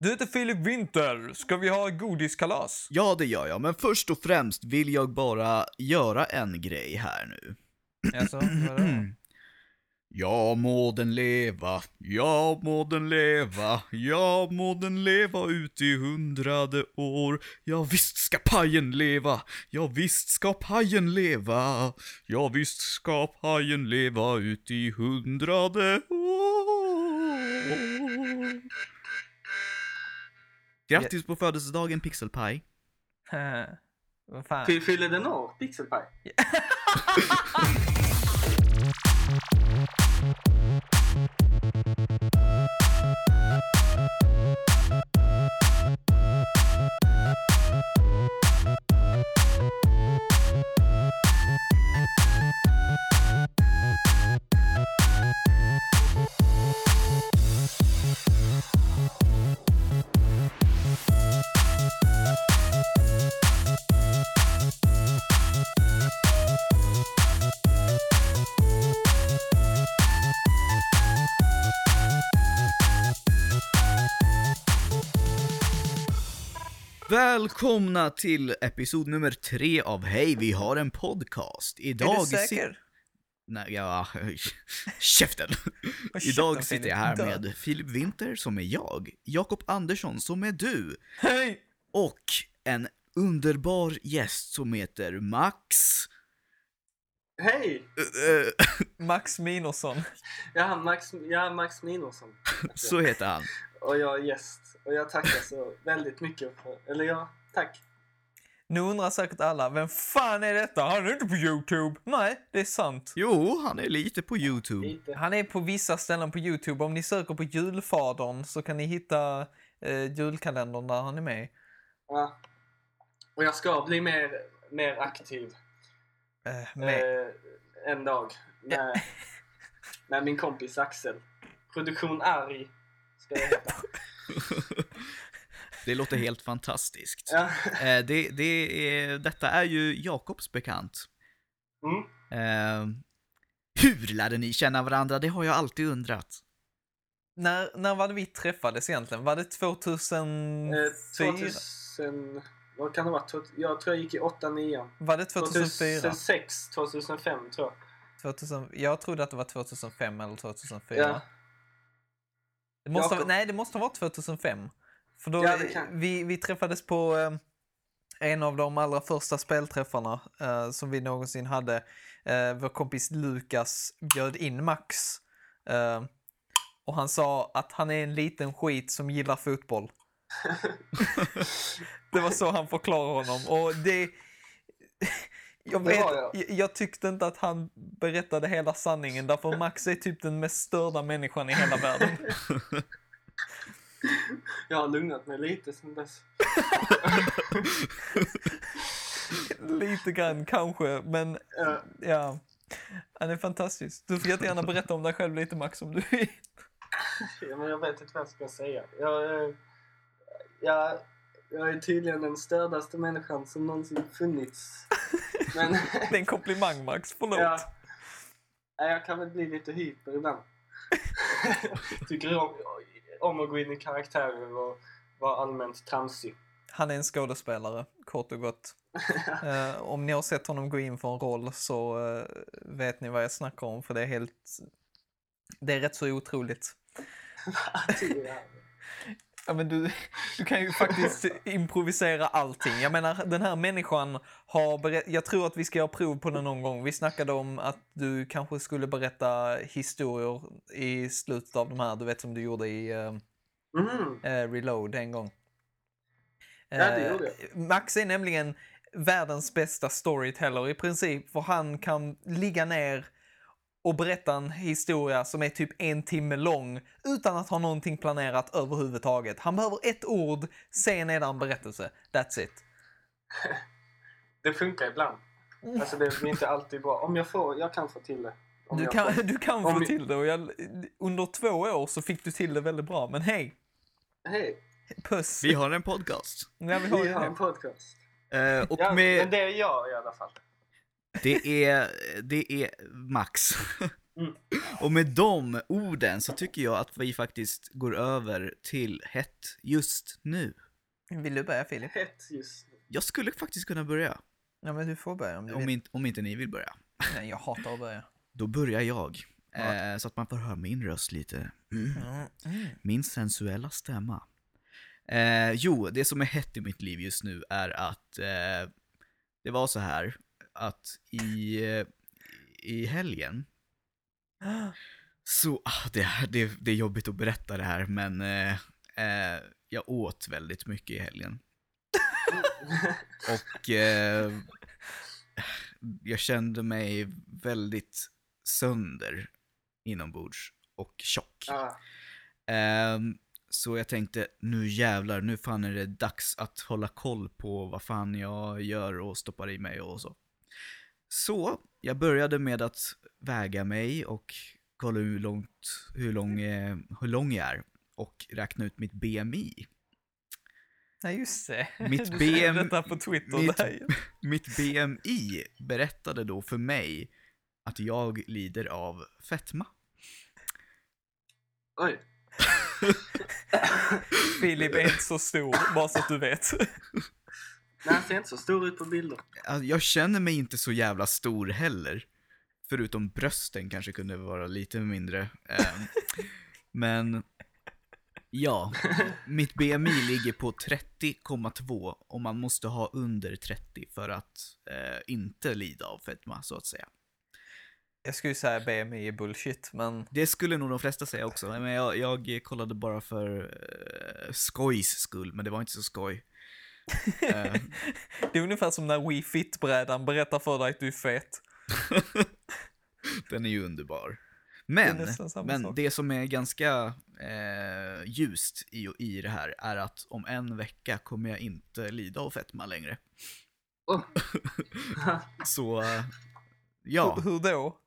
Du heter Filip Winter. Ska vi ha godiskalas? Ja, det gör jag, men först och främst vill jag bara göra en grej här nu. Alltså, vadå? Ja må den leva, ja må den leva, ja må den leva ut i hundrade år. Ja visst ska pajen leva, ja visst ska pajen leva, ja visst ska pajen leva ut i hundrade år. Grattis på födelsedagen Pixelpaj. Vad fan? Fy- Fyller den år? Pixelpaj? Välkomna till episod nummer tre av Hej, vi har en podcast. Är Idag du si- säker? Nej, ja, käften. Idag sitter jag här med Filip Winter som är jag, Jakob Andersson som är du Hej! och en underbar gäst som heter Max. Hej! Eh, eh, Max Minosson. Ja, Max, ja, Max Minosson. så heter han. Och jag är gäst. Och jag tackar så väldigt mycket för... Eller ja, tack. Nu undrar säkert alla, vem fan är detta? Han är inte på Youtube. Nej, det är sant. Jo, han är lite på Youtube. Lite. Han är på vissa ställen på Youtube. Om ni söker på julfadern så kan ni hitta eh, julkalendern där han är med. Ja. Och jag ska bli mer, mer aktiv Eh, med. eh, en dag. Med, med min kompis Axel. Produktion Arg ska det heta. Det låter helt fantastiskt. Ja. Eh, det, det är, detta är ju Jakobs bekant. Mm. Eh, hur lärde ni känna varandra? Det har jag alltid undrat. När, när var det vi träffades egentligen? Var det 2004? Eh, 2000... Vad kan det vara? Jag tror jag gick i 8-9. Var det 2004? 2006, 2005 tror jag. 2000, jag trodde att det var 2005 eller 2004. Ja. Det måste ha, nej, det måste ha varit 2005. För då, Ja, vi, vi träffades på eh, en av de allra första spelträffarna eh, som vi någonsin hade. Eh, vår kompis Lukas bjöd in Max. Eh, och han sa att han är en liten skit som gillar fotboll. det var så han förklarade honom. Och det... Jag, vet, jag. jag tyckte inte att han berättade hela sanningen därför Max är typ den mest störda människan i hela världen. Jag har lugnat mig lite sen dess. Lite grann kanske, men Ja. ja. Han är fantastisk. Du får jättegärna berätta om dig själv lite Max om du vill. Ja, men jag vet inte vad jag ska säga. Jag, eh, jag, jag är tydligen den stördaste människan som någonsin funnits. Men Det är en komplimang Max, förlåt. ja, jag kan väl bli lite hyper ibland. Tycker om, om att gå in i karaktärer och vara allmänt tramsig. Han är en skådespelare, kort och gott. Eh, om ni har sett honom gå in för en roll så eh, vet ni vad jag snackar om för det är helt... Det är rätt så otroligt. Ja, men du, du kan ju faktiskt improvisera allting. Jag menar, den här människan har berättat... Jag tror att vi ska göra prov på det någon gång. Vi snackade om att du kanske skulle berätta historier i slutet av de här, du vet som du gjorde i eh, Mhm. eh, Reload en gång. Ja, det Eh, Max är nämligen världens bästa storyteller i princip, för han kan ligga ner och berätta en historia som är typ en timme lång utan att ha någonting planerat överhuvudtaget. Han behöver ett ord, sen är det en berättelse. That's it. Det funkar ibland. Alltså det blir inte alltid bra. Om jag får, jag kan få till det. Om Du jag kan, får. du kan få vi- till det och jag, under två år så fick du till det väldigt bra. Men hej, Hej, Vi puss. har en podcast. Ja, vi har vi har en podcast. Eh, och Ja, med, men det är jag i alla fall. Det är, det är Max. Mm. Och med de orden så tycker jag att vi faktiskt går över till hett just nu. Vill du börja Filip? Hett just nu. Jag skulle faktiskt kunna börja, Ja men du får börja om du om, vill. inte, om inte ni vill börja. Nej, jag hatar att börja. Då börjar jag. Ja. Eh, så att man får höra min röst lite. Mm. Mm. Mm. Min sensuella stämma. Eh, jo, det som är hett i mitt liv just nu är att eh, det var så här att i, eh, i helgen så, ah, det, det, det är jobbigt att berätta det här men eh, eh, jag åt väldigt mycket i helgen. Och eh, jag kände mig väldigt sönder inombords och tjock. Ja. Ehm, så jag tänkte, nu jävlar, nu fan är det dags att hålla koll på vad fan jag gör och stoppar i mig och så. Så jag började med att väga mig och kolla hur, långt, hur, lång, eh, hur lång jag är och räkna ut mitt BMI. Nej just det. Mitt du BM detta på Twitter. mitt- där. Mitt BMI berättade då för mig att jag lider av fetma. Oj. Filip är inte så stor, bara så att du vet. Nej, han ser inte så stor ut på bilder. Alltså, jag känner mig inte så jävla stor heller. Förutom brösten kanske kunde vara lite mindre. Ehm, men ja, mitt BMI ligger på 30,2 och man måste ha under 30 för att eh, inte lida av fetma så att säga. Jag skulle säga BMI är bullshit, men Det skulle nog de flesta säga också, men jag, jag kollade bara för eh, skojs skull, men det var inte så skoj. Eh, det är ungefär som när Wii Fit-brädan berättar för dig att du är fet. Den är ju underbar. Det Men, samma men sak. det som är ganska eh, ljust i, i det här är att om en vecka kommer jag inte lida av fetma längre. Oh. Så, eh, ja, Hur, hur då?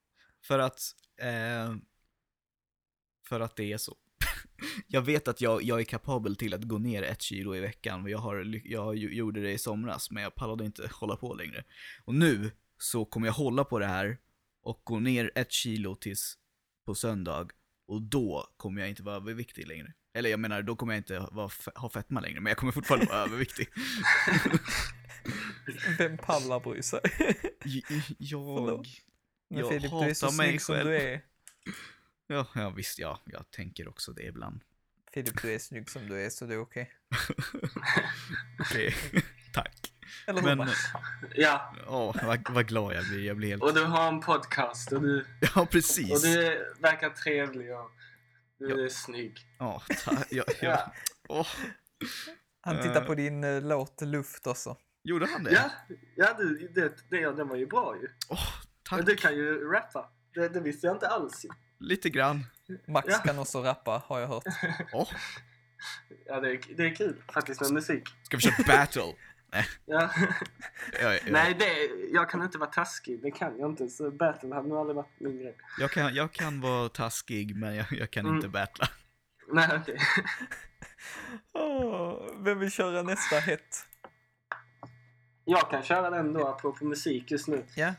för att, eh, för att det är så. Jag vet att jag, jag är kapabel till att gå ner ett kilo i veckan, jag, har, jag gjorde det i somras, men jag pallade inte hålla på längre. Och nu så kommer jag hålla på det här och gå ner ett kilo tills på söndag och då kommer jag inte vara överviktig längre. Eller jag menar, då kommer jag inte vara, ha fetma längre, men jag kommer fortfarande vara överviktig. Vem pallar bry sig? Jag... Men Jag Filip, du är så hatar mig själv. Ja, ja, visst, ja, jag tänker också det ibland. Filip, du är snygg som du är, så det är okej. Okej, tack. Eller hur Men? Ja, åh, vad, vad glad jag blir. Jag blir helt... och du har en podcast och du, Ja, och precis. du verkar trevlig och du Ja. är snygg. Ja, ta, ja, ja. Ja. Åh, Han tittar Eh. på din uh, låt Luft också. gjorde han det? Ja, ja du, det, det, den var ju bra ju. Åh, tack. Men du kan ju rappa. Det, det visste jag inte alls ju. Lite grann. Max Ja. kan också rappa, har jag hört. Åh, Ja, det är, det är kul faktiskt med musik. ska vi köra battle? Ja. Ja, ja, Nej, det, jag kan inte vara taskig. Det kan jag inte. Så battle hade nog aldrig varit min grej. Jag, kan, jag kan vara taskig, men jag, jag kan Mm. inte battla. Nej, okej. Åh, vem vill köra nästa hett? Jag kan köra den då apropå musik just nu. Ja.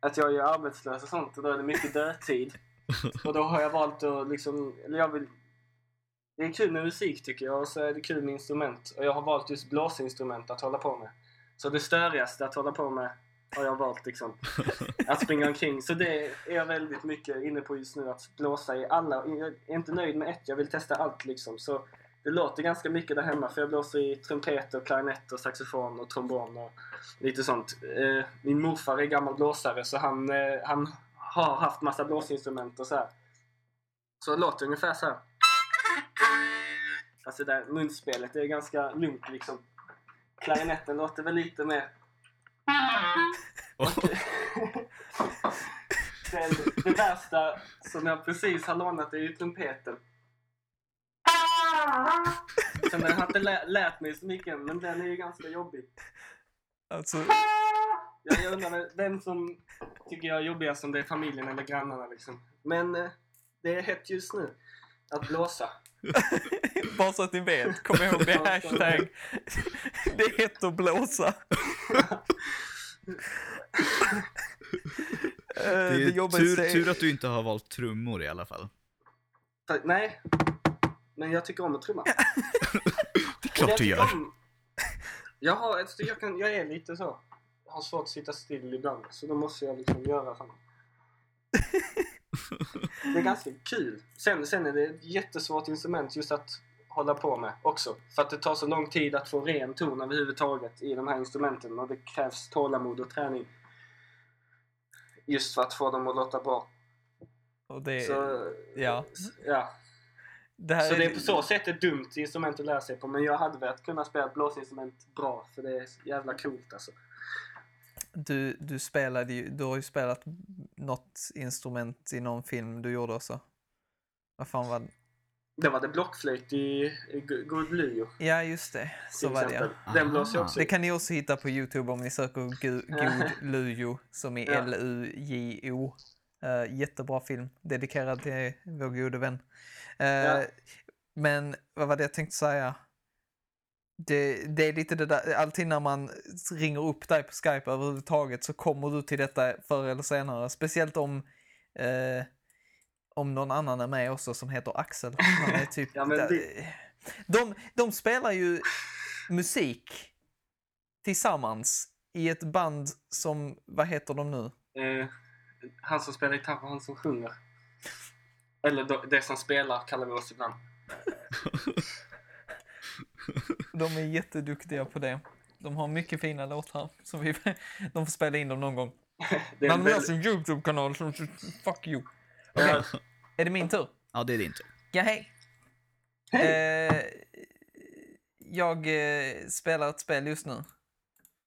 Att jag är arbetslös och sånt och då är det mycket dödtid. Och då har jag valt att liksom, eller jag vill... Det är kul med musik tycker jag och så är det kul med instrument. Och jag har valt just blåsinstrument att hålla på med. Så det störigaste att hålla på med har jag valt liksom. Att springa omkring. Så det är jag väldigt mycket inne på just nu. Att blåsa i alla. Jag är inte nöjd med ett. Jag vill testa allt liksom. Så det låter ganska mycket där hemma. För jag blåser i trumpet och klarinett och saxofon och trombon och lite sånt. Eh, min morfar är gammal blåsare så han, eh, han har haft massa blåsinstrument och så här. Så det låter ungefär så här. Alltså det där munspelet det är ganska lugnt liksom. Klarinetten låter väl lite mer... det, det värsta som jag precis har lånat är ju trumpeten. Så den har inte lä- lärt mig så mycket än, men den är ju ganska jobbig. Alltså, Jag, jag undrar vem som tycker jag är jobbigast, om det är familjen eller grannarna liksom. Men eh, det är hett just nu. Att blåsa. bara så att ni vet, kom ihåg det är hashtag. Det är hett att blåsa. Det är tur, jobbigaste- tur att du inte har valt trummor i alla fall. Nej. Men jag tycker om att trumma. Det är klart Jag du gör. om- Jag, har, ett- jag, kan, jag är lite så. Har svårt att sitta still ibland. Så då måste jag liksom göra sånt. Det är ganska kul. Sen, sen är det ett jättesvårt instrument just att hålla på med också. För att det tar så lång tid att få ren ton överhuvudtaget i de här instrumenten. Och det krävs tålamod och träning. Just för att få dem att låta bra. Och det, Så, ja. ja. det Så det är på så sätt ett dumt instrument att lära sig på. Men jag hade velat kunna spela ett blåsinstrument bra. För det är jävla coolt alltså. Du, du spelade ju, du har ju spelat något instrument i någon film du gjorde också. Vad fan var det? Det var det blockflöjt i, Lujo. Ja, just det. Så var det ja. Den blåser jag också Det i. kan ni också hitta på Youtube om ni söker Gu- God Lujo, som är Ja. L-U-J-O. Eh, jättebra film, dedikerad till vår gode vän. Eh, Ja. Men vad var det jag tänkte säga? Det, det är lite det där, alltid när man ringer upp dig på Skype överhuvudtaget så kommer du till detta förr eller senare. Speciellt om, eh, om någon annan är med också som heter Axel. Han är typ, Ja, men det- de, de spelar ju musik tillsammans i ett band som, vad heter de nu? Eh, han som spelar gitarr och han som sjunger. Eller det som spelar kallar vi oss ibland. De är jätteduktiga på det. De har mycket fina låtar. Så vi, de får spela in dem någon gång. Det är Man en har väldigt- sin YouTube-kanal som fuck you. Okej, Ja, är det min tur? Ja, det är det inte. Ja, hej. Eh, jag eh, spelar ett spel just nu.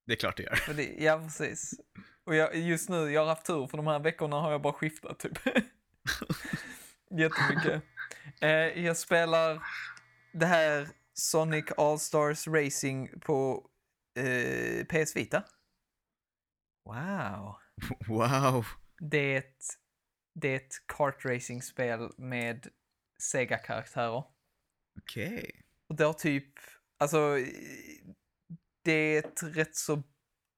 Det är klart det gör. För det, ja, precis. Och jag, just nu, jag har haft tur för de här veckorna har jag bara skiftat typ. Jättemycket. Eh, jag spelar det här Sonic All-Stars Racing på eh, PS Vita. Wow. Wow. Det är ett, det är ett kartracing-spel med Sega-karaktärer. Okej. Och det har typ, alltså, det är ett rätt så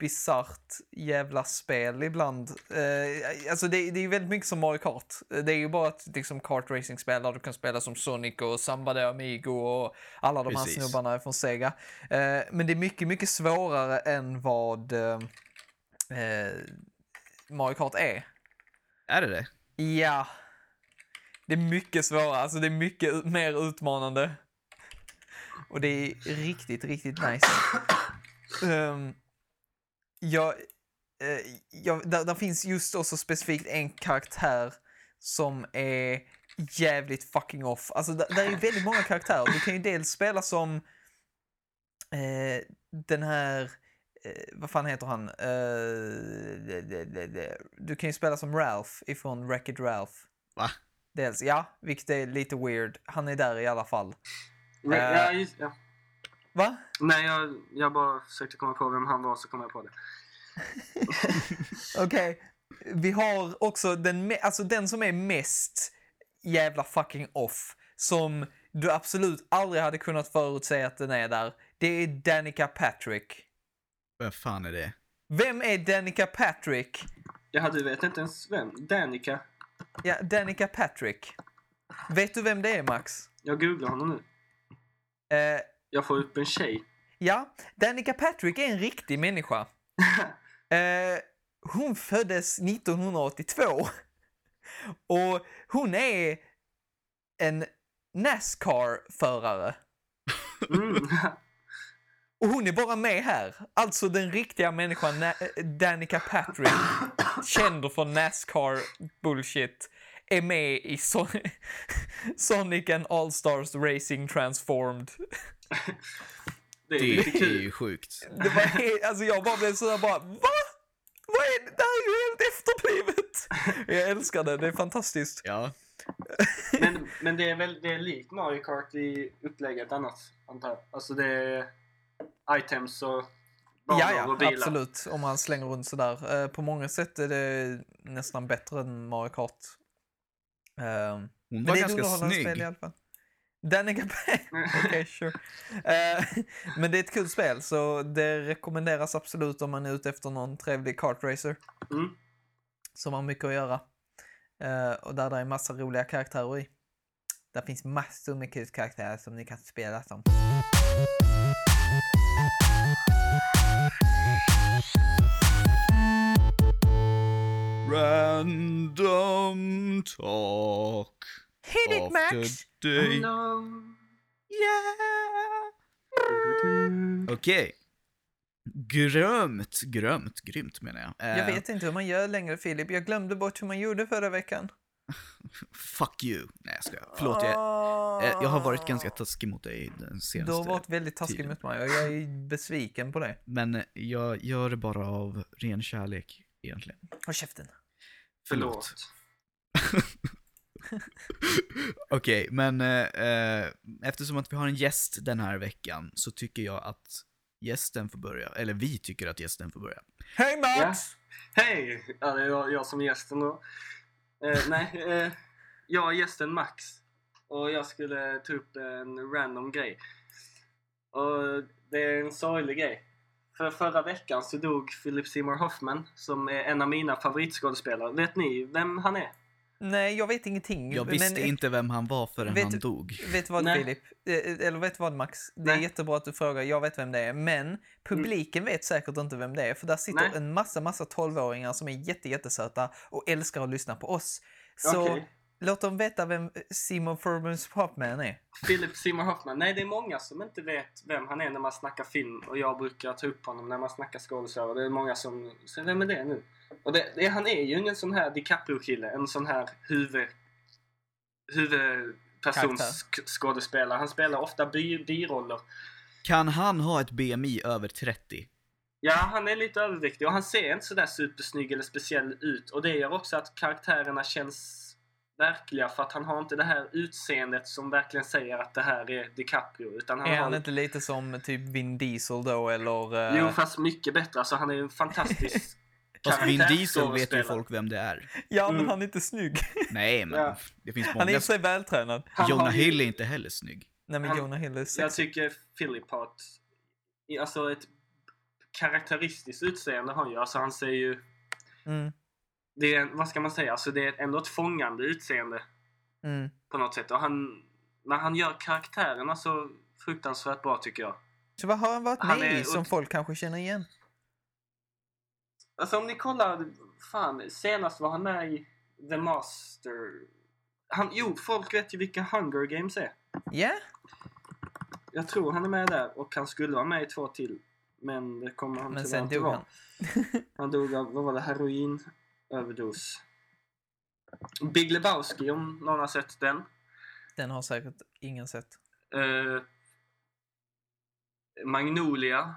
bisarrt jävla spel ibland. Eh, alltså det, det är ju väldigt mycket som Mario Kart. Det är ju bara ett liksom, kartracing-spel där du kan spela som Sonic och Samba de Amigo och alla de här Precis. snubbarna från Sega. Eh, men det är mycket, mycket svårare än vad eh, eh, Mario Kart är. Är det det? Ja. Det är mycket svårare, alltså det är mycket mer utmanande. Och det är riktigt, riktigt nice. Um, jag, eh, jag, där, där finns just också specifikt en karaktär som är jävligt fucking off. Alltså där, där är väldigt många karaktärer. Du kan ju dels spela som eh, den här eh, vad fan heter han? Eh, du kan ju spela som Ralph ifrån Wreck-It Ralph. Va? Dels, ja, vilket är lite weird. Han är där i alla fall. Eh. ja, just, ja. Va? Nej jag, jag bara försökte komma på vem han var så kom jag på det. Okej. Vi har också den, alltså den som är mest jävla fucking off. Som du absolut aldrig hade kunnat förutse att den är där. Det är Danica Patrick. Vad fan är det? Vem är Danica Patrick? Jaha, du vet inte ens vem? Danica. Ja, Danica Patrick. Vet du vem det är, Max? Jag googlar honom nu. Eh, Jag får upp en tjej. ja, Danica Patrick är en riktig människa. Eh, hon föddes 1982. Och hon är en Nascar-förare. Mm. Och hon är bara med här. Alltså den riktiga människan, Na- eh, Danica Patrick, känd från Nascar-bullshit, är med i Son- Sonic and All-Stars Racing Transformed. Det är Det är ju sjukt. Det var helt, alltså jag bara blev sådär bara, va? Vad är det? Det här är ju helt efterblivet! Jag älskar det, det är fantastiskt. Ja. Men, men det är väl det är likt Mario Kart i upplägget annars, antar jag. Alltså det är items och banor Ja, ja, och bilar. absolut. Om man slänger runt sådär. Eh, på många sätt är det nästan bättre än Mario Kart. Eh, Hon var det är ett ganska snygg. spel i alla fall. Danica Okej, sure. Eh, men det är ett kul spel, så det rekommenderas absolut om man är ute efter någon trevlig kartracer. Mm. som har mycket att göra. Eh, och där det är massa roliga karaktärer i. Där finns massor med kul karaktärer som ni kan spela som. Random talk Hit it Max! the day. Hello. Yeah! Okej. Grömt, grömt, grymt menar jag. Jag Eh, vet inte hur man gör längre Filip. Jag glömde bort hur man gjorde förra veckan. Fuck you. Nej jag skojar. Förlåt, jag, eh, jag har varit ganska taskig mot dig den Du har senaste. varit väldigt taskig tiden. mot mig och jag är besviken på det. Men jag gör det bara av ren kärlek egentligen. Håll käften. Förlåt. Okej, men eh, eh, eftersom att vi har en gäst den här veckan så tycker jag att gästen får börja. Eller vi tycker att gästen får börja. Hej Ja. Max! Hej! Ja, det är jag, jag som är gästen då. Eh, nej, eh, jag är gästen Max. Och jag skulle ta upp en random grej. Och det är en sorglig grej. För förra veckan så dog Philip Seymour Hoffman som är en av mina favoritskådespelare. Vet ni vem han är? Nej, jag vet ingenting. Jag visste men, inte vem han var förrän vet han dog. Vet du vad Nej. Filip? Eh, Eller vet du vad Max? Det är Nej. jättebra att du frågar. Jag vet vem det är. Men publiken vet säkert inte vem det är. För där sitter Nej. en massa, massa 12-åringar som är jätte, jättesöta och älskar att lyssna på oss. Så Okej. Låt dem veta vem Simon Furbans Popman är. Philip Seymour Hoffman. Nej, det är många som inte vet vem han är när man snackar film. Och jag brukar ta upp honom när man snackar skådespelare. Det är många som säger vem är det nu? Och det, det, han är ju ingen sån här DiCaprio-kille. En sån här huvud... Huvudpersonsskådespelare. Han spelar ofta bi, biroller. Kan han ha ett BMI över 30? Ja, han är lite överviktig och han ser inte sådär supersnygg eller speciell ut. Och det gör också att karaktärerna känns verkliga för att han har inte det här utseendet som verkligen säger att det här är DiCaprio. Utan han Är har han inte lite som typ Vin Diesel då eller... eh, Jo, fast mycket bättre. Alltså, han är en fantastisk Fast Vin Diesel vet ju folk vem det är. Ja, men Mm. han är inte snygg. Nej, men Ja. det finns Han är i många. sig vältränad. Han Jonah har ju- Hill är inte heller snygg. Nej, men Han- Jonah Hill är Jag sexig. tycker Philip har ett, alltså ett karaktäristiskt utseende har han ju. Alltså han ser ju... Mm, Det är, vad ska man säga? Alltså det är ändå ett fångande utseende mm. på något sätt. Och han, när han gör karaktärerna så fruktansvärt bra tycker jag. Så vad har han varit Han med i som folk kanske känner igen? Alltså om ni kollar, fan, senast var han med i The Master. Han, jo, folk vet ju vilka Hunger Games är. Ja, Jag tror han är med där och han skulle vara med i två till. Men det kommer han men tyvärr inte vara. han. Han dog av, vad var det, heroinöverdos. Big Lebowski om någon har sett den. Den har säkert ingen sett. Eh, Magnolia.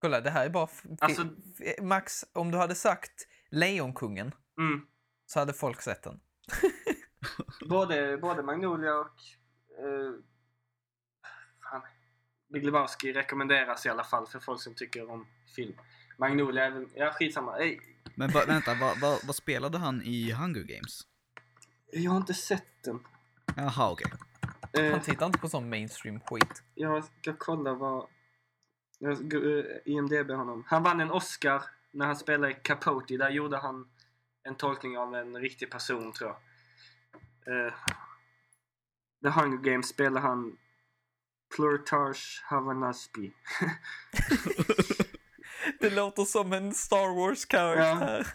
Kolla, det här är bara... Alltså- Max, om du hade sagt Lejonkungen Mm. så hade folk sett den. Både, både Magnolia och eh, fan, Big Lebowski rekommenderas i alla fall för folk som tycker om film. Magnolia, ja skitsamma. Ey, Men va, vänta, vad vad- vad spelade han i Hunger Games? jag har inte sett den. Jaha, okej. Eh, Han tittar inte på sån mainstream skit. Jag ska kolla vad... Jag ska, eh, IMDB honom. Han vann en Oscar när han spelade Capote. Där gjorde han en tolkning av en riktig person tror jag. Eh, The Hunger Games spelar han Plurtarch Havanaspi. Det låter som en Star Wars-karaktär.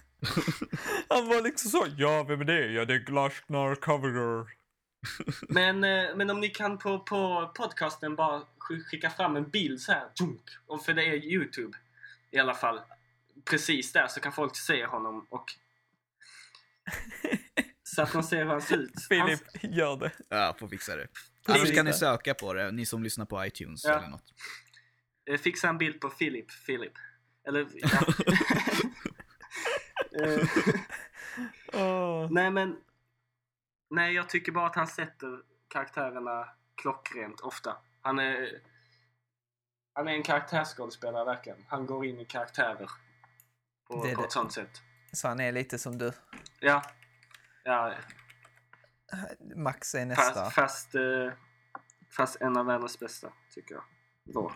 Han var liksom så, ja vem är det? Ja det är Glashnar Coverer. men, eh, men om ni kan på, på podcasten bara sk- skicka fram en bild så här. Dunk, och för det är Youtube i alla fall. Precis där så kan folk se honom och så att de ser hur han ser ut. Filip, gör det. Ja, får fixa det. Annars kan ni söka på det, ni som lyssnar på iTunes Ja. eller något. Eh, Fixa en bild på Filip. Filip. Eller, ja. Åh. nej men... Nej, jag tycker bara att han sätter karaktärerna klockrent ofta. Han är... Han är en karaktärsskådespelare verkligen. Han går in i karaktärer. På, Det på ett sånt sätt. Så han är lite som du. Ja. Ja, Max är nästa. fast, fast, eh, fast en av världens bästa, tycker jag. Var.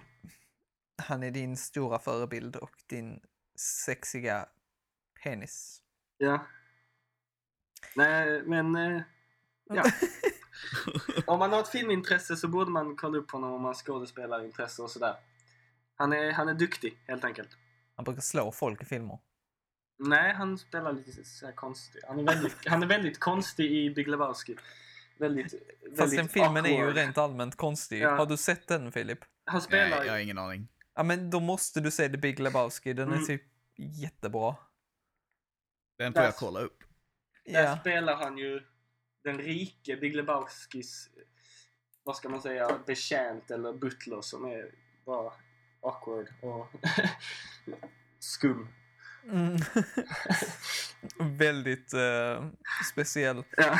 Han är din stora förebild och din sexiga penis. Ja. Nej, men... eh, Ja. om man har ett filmintresse så borde man kolla upp honom om man har skådespelarintresse och sådär. Han är, han är duktig, helt enkelt. Han brukar slå folk i filmer. Nej, han spelar lite så här konstig. Han är väldigt, han är väldigt konstig i Big Lebowski. Väldigt, Fast väldigt den filmen är ju awkward. rent allmänt konstig. Ja. Har du sett den Filip? Han Nej, spelar... jag har ingen aning. Ja men då måste du se The Big Lebowski. Den är Mm. typ jättebra. Den får jag kolla upp. Där Ja. spelar han ju den rike Big Lebowskis, vad ska man säga, betjänt eller butler som är bara awkward och skum. Mm. Väldigt eh, speciell. Ja.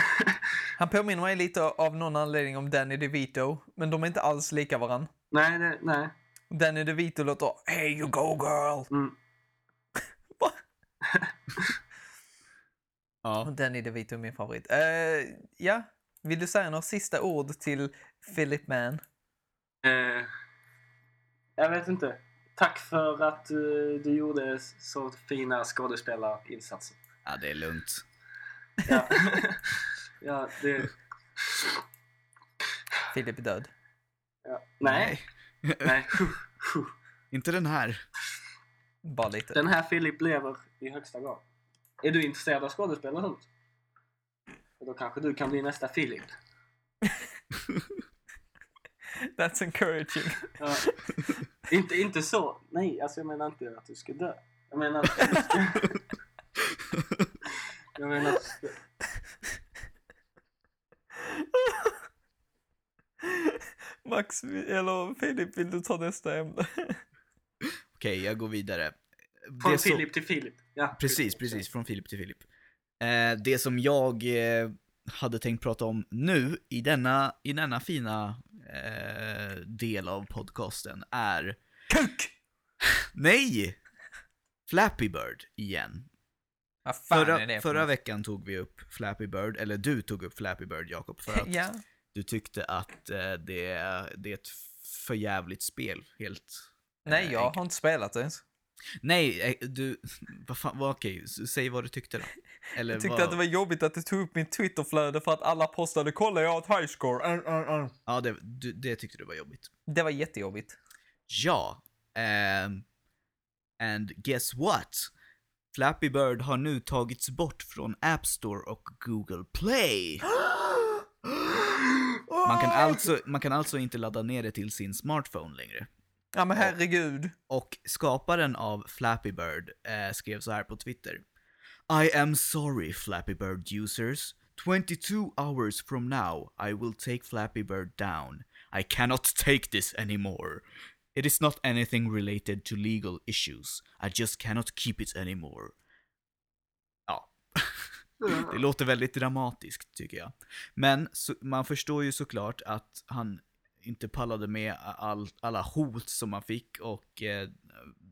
Han påminner mig lite av någon anledning om Danny DeVito, men de är inte alls lika varann. nej, det, nej. Danny DeVito låter “Hey you go girl” Mm. Ja. och Danny DeVito är min favorit. Eh, ja, vill du säga några sista ord till Philip Mann? Eh, jag vet inte. Tack för att eh, du gjorde så fina skådespelarinsatser. ja, det är lugnt. Ja, ja det... Philip är död. Ja. Nej, nej. Huh. Inte den här. Bara lite. Den här Philip lever i högsta grad. Är du intresserad av skådespel? Och Då kanske du kan bli nästa Philip. That's encouraging. Ja. inte, inte så. Nej, alltså jag menar inte att du ska dö. Jag menar att du ska... Jag menar att du ska... Max, eller Filip, vill du ta nästa ämne? Okej, jag går vidare. Från Det som- Philip till Philip. Ja, Precis, precis. Från Filip till Filip. Eh, det som jag eh, hade tänkt prata om nu i denna, i denna fina eh, del av podcasten är... Kuk! Nej! Flappy Bird igen. Vad fan är Förra, det för förra veckan tog vi upp Flappy Bird, eller du tog upp Flappy Bird Jakob, för att Ja, du tyckte att eh, det, det är ett för jävligt spel, helt... nej eh, jag enkelt. har inte spelat det ens. Nej, eh, du, vad fan, vad, okej, säg vad du tyckte då. Eller Jag tyckte vad, att det var jobbigt att det tog upp min Twitterflöde för att alla postade “Kolla jag har ett high score”. Mm, mm, mm. Ja, det, du, det tyckte du var jobbigt. Det var jättejobbigt. Ja. ehm, and guess what? Flappy Bird har nu tagits bort från App Store och Google Play. Man kan, alltså, man kan alltså inte ladda ner det till sin smartphone längre. Ja men herregud. Och skaparen av Flappy Bird eh, skrev så här på Twitter. I am sorry Flappy Bird users. 22 hours from now I will take Flappy Bird down. I cannot take this anymore. It is not anything related to legal issues. I just cannot keep it anymore. Det låter väldigt dramatiskt tycker jag. Men så, man förstår ju såklart att han inte pallade med all, alla hot som man fick och eh,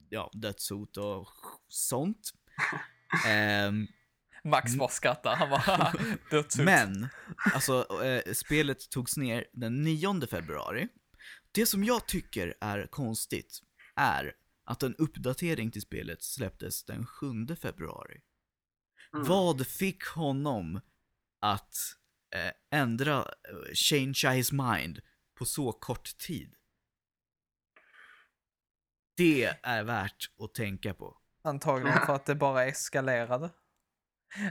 ja, dödshot och sånt. Ehm, Max bara skrattar. Han bara dödshot. men, alltså eh, spelet togs ner den 9 februari. Det som jag tycker är konstigt är att en uppdatering till spelet släpptes den 7 februari. Mm. Vad fick honom att eh, ändra, eh, change his mind på så kort tid? Det är värt att tänka på. Antagligen för att det bara eskalerade.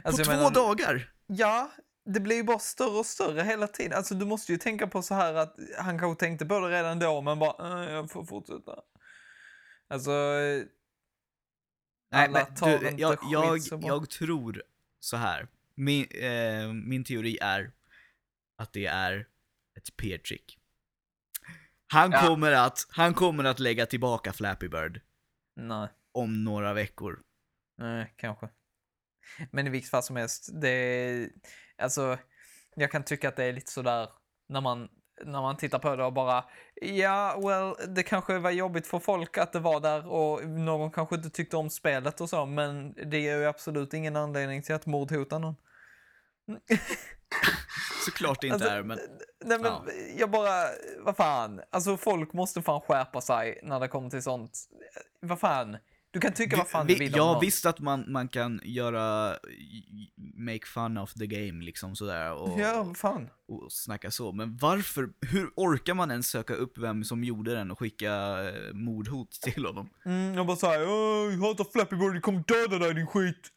Alltså, på två menar- dagar! Ja, det blir ju bara större och större hela tiden. Alltså du måste ju tänka på så här att han kanske tänkte på det redan då, men bara, äh, jag får fortsätta. Alltså, eh, Nej, men du, jag, jag, jag tror så här. Min, eh, min teori är att det är ett PR-trick. Han, Ja. kommer att, han kommer att lägga tillbaka Flappy Bird nej, om några veckor. nej, kanske. Men i vilket fall som helst, det är, alltså, jag kan tycka att det är lite sådär när man, när man tittar på det och bara, ja, well, det kanske var jobbigt för folk att det var där och någon kanske inte tyckte om spelet och så, men det är ju absolut ingen anledning till att mordhota någon. Såklart det inte Alltså, är, men Nej men Ja. jag bara, vad fan. Alltså folk måste fan skärpa sig när det kommer till sånt. Vad fan. Du kan tycka vad fan Vi- du vill om Ja, någon. visst att man, man kan göra, make fun of the game liksom sådär och, Ja, fan. och snacka så. Men varför, hur orkar man ens söka upp vem som gjorde den och skicka eh, mordhot till honom? Mm, jag bara såhär, "Åh, jag hatar Flappy Bird, jag kommer döda dig din skit.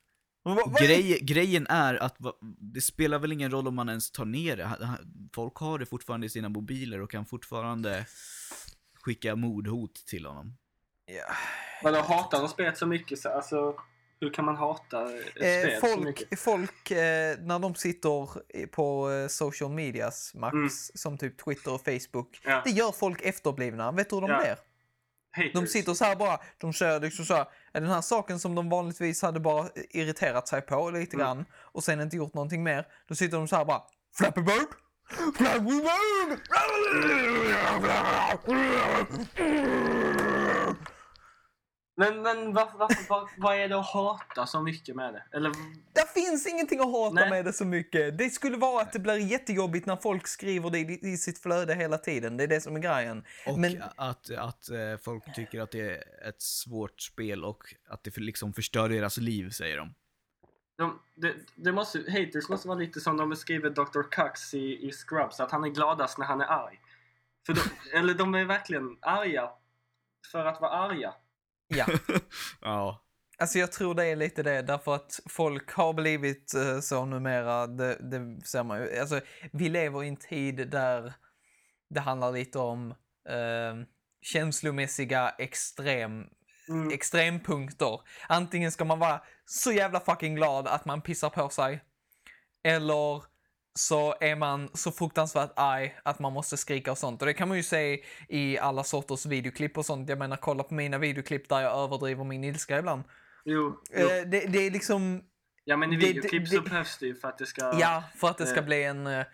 Bara? Grej, grejen är att va, det spelar väl ingen roll om man ens tar ner det. Folk har det fortfarande i sina mobiler och kan fortfarande skicka mordhot till honom. Ja. Vadå, hatar de spelet så mycket? Så, alltså, hur kan man hata Eh, så mycket? folk, folk eh, när de sitter på eh, social medias, Max, Mm. som typ Twitter och Facebook, Ja. det gör folk efterblivna. Vet du hur de Ja. blir? Haters. De sitter så här bara, de kör liksom så här, är den här saken som de vanligtvis hade bara irriterat sig på lite Mm. grann och sen inte gjort någonting mer. Då sitter de så här bara, Flappy Bird! Flappy Bird! Men, men varför, varför, vad, vad är det att hata så mycket med det? Eller, Det finns ingenting att hata Nej. med det så mycket. Det skulle vara att det blir jättejobbigt när folk skriver det i, i sitt flöde hela tiden. Det är det som är grejen. Och Men- att, att eh, folk tycker att det är ett svårt spel och att det för, liksom förstör deras liv, säger de. de, det, det måste, haters måste vara lite som de beskriver Dr. Cox i, i Scrubs, att han är gladast när han är arg. För de, eller de är verkligen arga för att vara arga. Ja. ja. Alltså jag tror det är lite det, därför att folk har blivit eh, så numera, det, det ser man ju. Alltså, vi lever i en tid där det handlar lite om eh, känslomässiga extrem, Mm. extrempunkter. Antingen ska man vara så jävla fucking glad att man pissar på sig, eller så är man så fruktansvärt arg att man måste skrika och sånt. Och det kan man ju se i alla sorters videoklipp och sånt. Jag menar, kolla på mina videoklipp där jag överdriver min ilska ibland. Jo, jo. Eh, det, det är liksom, ja men i videoklipp det- så det- behövs det ju för att det ska... ja, för att det ska eh. bli en... eh,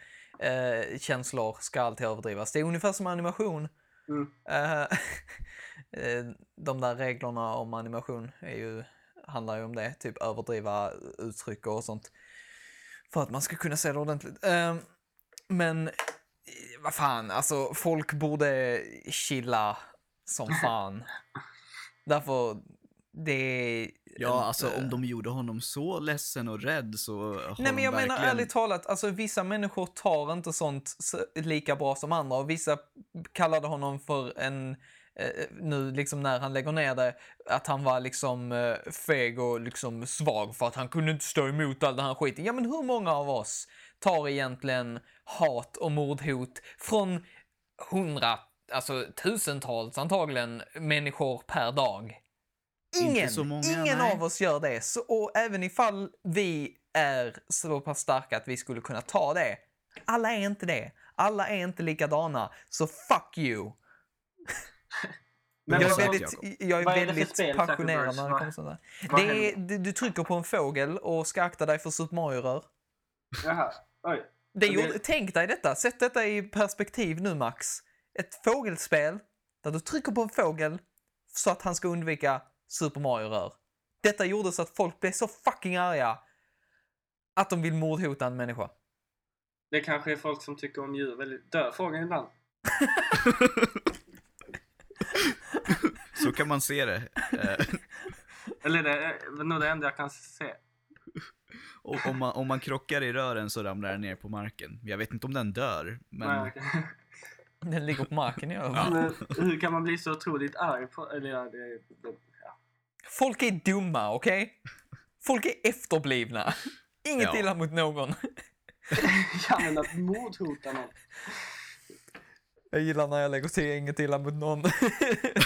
känslor ska alltid överdrivas. Det är ungefär som animation. Mm. Eh, de där reglerna om animation är ju, handlar ju om det, typ överdriva uttryck och sånt. För att man ska kunna se det ordentligt. Eh, men vad fan, alltså folk borde chilla som fan. Därför, det. Ja, alltså om de gjorde honom så ledsen och rädd så har Nej men jag menar verkligen... ärligt talat, alltså vissa människor tar inte sånt så- lika bra som andra och vissa kallade honom för en, nu liksom när han lägger ner det, att han var liksom eh, feg och liksom svag för att han kunde inte stå emot all den här skiten. Ja men hur många av oss tar egentligen hat och mordhot från hundra, alltså tusentals antagligen människor per dag? Ingen, många, ingen nej. av oss gör det. Så, och även ifall vi är så pass starka att vi skulle kunna ta det. Alla är inte det. Alla är inte likadana. Så fuck you. Men jag, är väldigt, jag är väldigt passionerad när det kommer sånt där. Det är, du, du trycker på en fågel och ska akta dig för Super Mario-rör. Jaha, oj. Det det- gjorde, tänk dig detta, sätt detta i perspektiv nu Max. Ett fågelspel där du trycker på en fågel så att han ska undvika Super Mario-rör. Detta gjorde så att folk blev så fucking arga att de vill mordhota en människa. Det kanske är folk som tycker om djur väldigt... Dör fågeln ibland? Så kan man se det. Eh, Eller det är nog det enda jag kan se. och om, man, om man krockar i rören så ramlar den ner på marken. Jag vet inte om den dör, men... Nej. Den ligger på marken i övrigt. Men hur kan man bli så otroligt arg på... Eller ja, det... det ja. Folk är dumma, okej? Folk är efterblivna. Inget Ja. illa mot någon. ja, men att mordhota någon. Jag gillar när jag lägger till inget illa mot någon.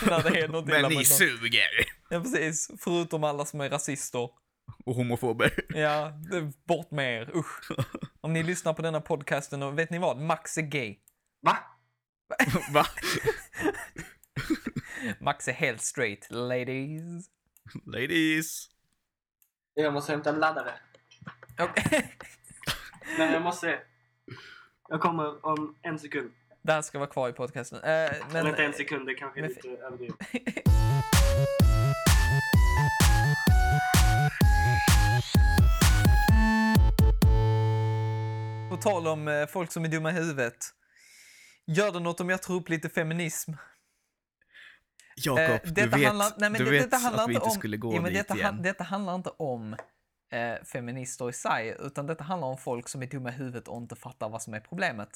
när det är något illa Men mot ni någon. suger! Ja, precis. Förutom alla som är rasister. Och homofober. Ja, bort med er. Usch. Om ni lyssnar på denna podcasten och vet ni vad? Max är gay. Va? Va? Max är helt straight, ladies. Ladies. Jag måste hämta en laddare. Okej. Nej, jag måste... Jag kommer om en sekund. Det här ska vara kvar i podcasten. Eh, men, inte en sekund, det kanske är men- lite överdrivet. På tal om eh, folk som är dumma i huvudet. Gör det något om jag tar upp lite feminism? Jakob, Eh, du detta vet, handlar- nej, men du det- vet detta handlar att vi inte om- skulle gå ja, men dit detta, igen. detta handlar inte om eh, feminister i sig, utan detta handlar om folk som är dumma i huvudet och inte fattar vad som är problemet.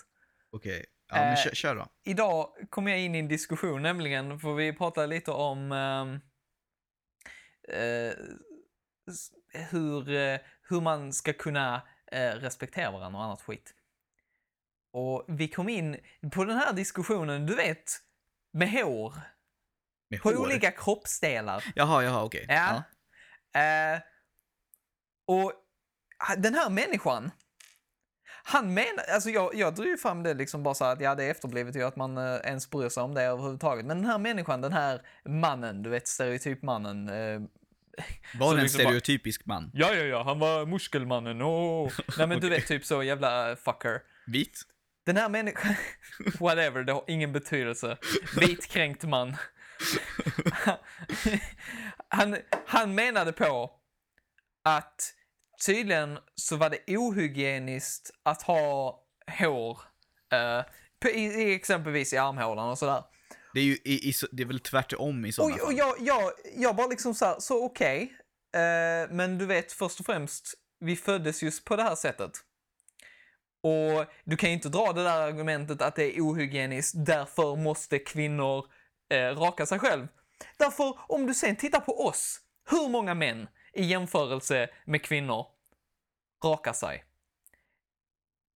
Okej, ja men Eh, kör, kör då. Idag kom jag in i en diskussion nämligen, för vi pratade lite om ehm, eh, hur, eh, hur man ska kunna eh, respektera varandra och annat skit. Och vi kom in på den här diskussionen, du vet, med hår. Med På hår? olika kroppsdelar. Jaha, jaha, okej. Ja. Eh, och ah, den här människan, han menar, alltså jag, jag drog ju fram det liksom bara så att ja, det är efterblivet ju att man eh, ens bryr sig om det överhuvudtaget. Men den här människan, den här mannen, du vet stereotypmannen. Eh, Var det en liksom bara- stereotypisk man? ja, ja, ja, han var muskelmannen, åh. Nej men du vet, typ så jävla eh, fucker. Vit? Den här människan, whatever, det har ingen betydelse. Vitkränkt man. han, han menade på att tydligen så var det ohygieniskt att ha hår eh, i, i exempelvis i armhålan och sådär. Det är ju i, i, det är väl tvärtom i sådana Och, fall. och jag, jag, jag bara liksom så här, så okej, eh, men du vet först och främst, vi föddes just på det här sättet. Och du kan ju inte dra det där argumentet att det är ohygieniskt, därför måste kvinnor eh, raka sig själv. Därför, om du sen tittar på oss, hur många män i jämförelse med kvinnor rakar sig?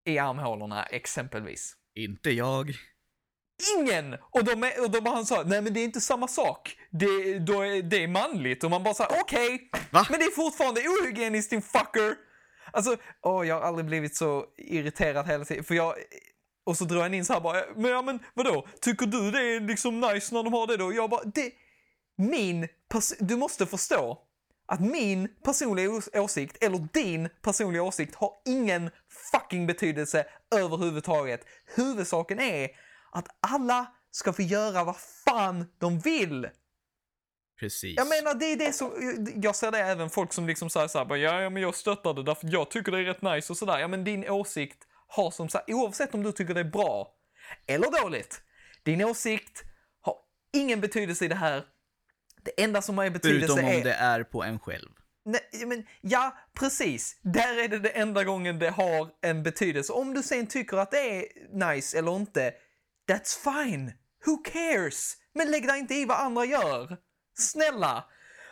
I armhålorna exempelvis. Inte jag. Ingen! Och då, med- och då bara han sa, nej men det är inte samma sak. Det, då är, det är manligt. Och man bara såhär, okej, Va? men det är fortfarande ohygieniskt din fucker! Alltså, åh, jag har aldrig blivit så irriterad hela tiden. För jag, och så drar jag in så här bara, men ja men vadå, tycker du det är liksom nice när de har det då? Jag bara, det, min, pers- du måste förstå att min personliga ås- åsikt, eller din personliga åsikt, har ingen fucking betydelse överhuvudtaget. Huvudsaken är att alla ska få göra vad fan de vill. Precis. Jag menar, det är det som... Jag ser det även folk som liksom säger såhär, ja, ja, men jag stöttar det därför jag tycker det är rätt nice och sådär. Ja, men din åsikt har som sagt, oavsett om du tycker det är bra eller dåligt, din åsikt har ingen betydelse i det här. Det enda som har betydelse Förutom om är... det är på en själv. Nej, men, ja, precis. Där är det det enda gången det har en betydelse. Om du sen tycker att det är nice eller inte, that's fine. Who cares? Men lägg dig inte i vad andra gör. Snälla!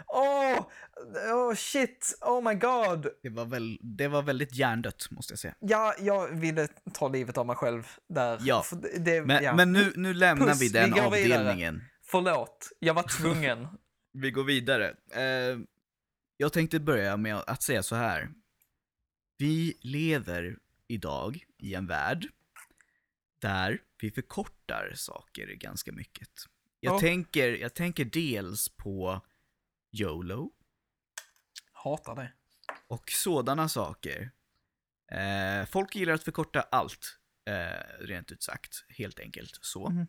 Åh, oh, shit, oh my god. Det var, väl, det var väldigt hjärndött, måste jag säga. Ja, jag ville ta livet av mig själv där. Ja, det, Men, ja. men nu, nu lämnar Puss, vi den vi går vidare. avdelningen. Förlåt, jag var tvungen. Vi går vidare. Eh, jag tänkte börja med att säga så här. Vi lever idag i en värld där vi förkortar saker ganska mycket. Jag, Ja. tänker, jag tänker dels på YOLO Hatar det. och sådana saker. Eh, folk gillar att förkorta allt, eh, rent ut sagt. Helt enkelt så. Mhm.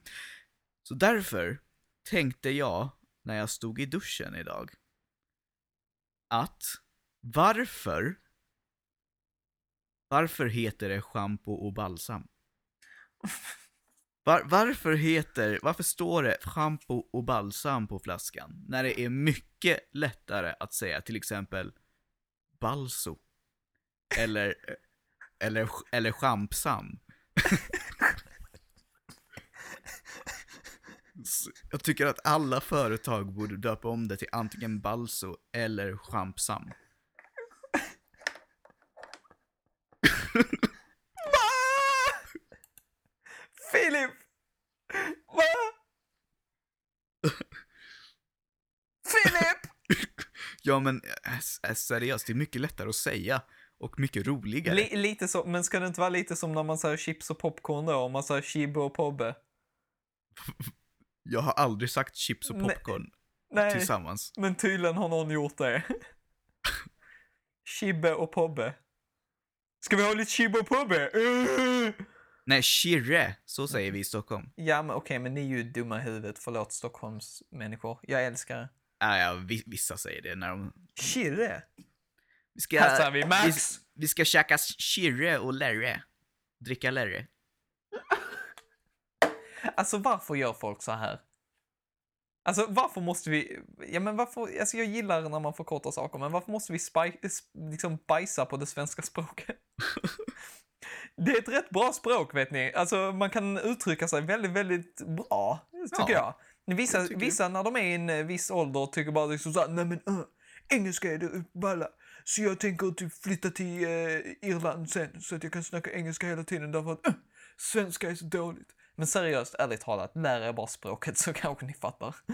Så därför tänkte jag, när jag stod i duschen idag, att varför varför heter det shampoo och balsam? Var, varför heter, varför står det shampoo och balsam på flaskan? När det är mycket lättare att säga till exempel balso. Eller, eller, eller champsam. Så jag tycker att alla företag borde döpa om det till antingen balso eller champsam. Filip! Va? Filip! Ja men s- äh, seriöst, det är mycket lättare att säga och mycket roligare. Li- lite så, men ska det inte vara lite som när man säger chips och popcorn då? Om man säger Chibo och Pobbe? Jag har aldrig sagt chips och popcorn Nej, tillsammans. men tydligen har någon gjort det. Chibbe och Pobbe. Ska vi ha lite Chibbe och Pobbe? Uh! Nej, chirre, så säger vi i Stockholm. Ja, men okej, men ni är ju dumma i huvudet. Förlåt, Stockholms människor. Jag älskar det. Ah, ja, vi- vissa säger det när de... Chirre? Vi ska, sa vi vi, Max! vi ska käka chirre och lärre. Dricka lärre. Alltså varför gör folk så här? Alltså varför måste vi, ja men varför, alltså jag gillar när man förkortar saker, men varför måste vi spaj, liksom bajsa på det svenska språket? det är ett rätt bra språk vet ni, alltså man kan uttrycka sig väldigt, väldigt bra, tycker Ja, jag. Vissa, tycker vissa när de är i en viss ålder tycker bara liksom såhär, nej men uh, engelska är det balla. Så jag tänker typ flytta till eh, Irland sen så att jag kan snacka engelska hela tiden därför att uh, svenska är så dåligt. Men seriöst, ärligt talat, lär er bara språket så kanske ni fattar.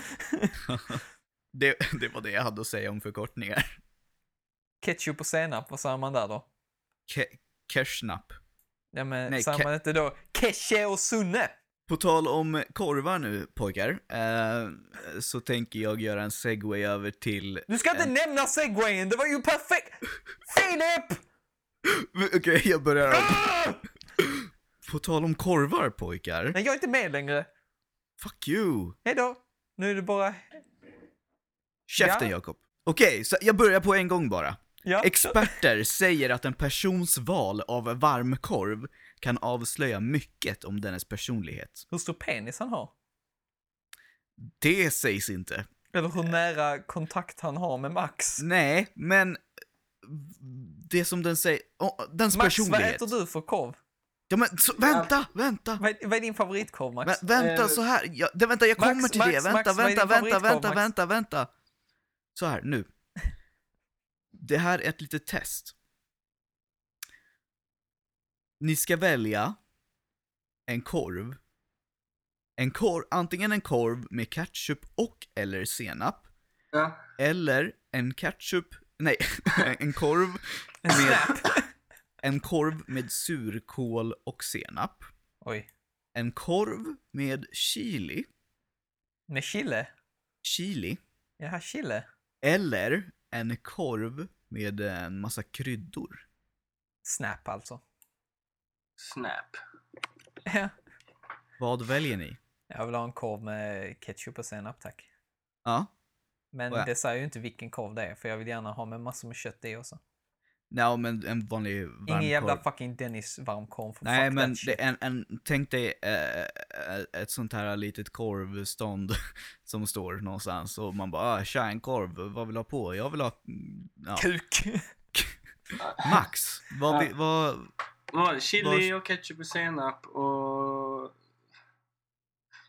Det, det var det jag hade att säga om förkortningar. Ketchup och senap, vad säger man där då? Ke- Kersnap. Ja men Nej, säger man inte då keshe och sunne? På tal om korvar nu pojkar, eh, så tänker jag göra en segway över till... Du ska inte en- nämna segwayen, det var ju perfekt! Filip! Okej, jag börjar om. På tal om korvar pojkar. Nej, jag är inte med längre. Fuck you! Hej då. Nu är det bara... Käften Ja. Jakob. Okej, så jag börjar på en gång bara. Ja. Experter säger att en persons val av varmkorv kan avslöja mycket om dennes personlighet. Hur stor penis han har. Det sägs inte. Eller hur nära kontakt han har med Max. Nej, men det som den säger, oh, dens Max, vad personlighet. äter du för korv? Ja men så, vänta, vänta! Vad är, vad är din favoritkorv, Max? Vä vänta, Eh, så här. Ja, det, vänta, jag Max, kommer till Max, det. Vänta, Max, vänta, vänta, vänta, vänta, vänta. Så här, nu. Det här är ett litet test. Ni ska välja en korv. En korv, antingen en korv med ketchup och eller senap. Ja. Eller en ketchup, nej, en korv med? En korv med surkål och senap. Oj. En korv med chili, Med chile? chili. Jaha, chile. Eller en korv med en massa kryddor. Snap alltså. Snap. Ja. Vad väljer ni? Jag vill ha en korv med ketchup och senap, tack. Ja? Men Vad är- det säger ju inte vilken korv det är, för jag vill gärna ha med massor med kött i också. Nej, men en vanlig Ingen varmkorv. jävla fucking Dennis varmkorv, för Nej, fuck men det en, en, tänk dig eh, ett sånt här litet korvstånd som står någonstans och man bara ah, tja en korv, vad vill du ha på? Jag vill ha, mm, ja, Kuk. Max, vad, vi, vad, Vad? Chili Vad- och ketchup och senap och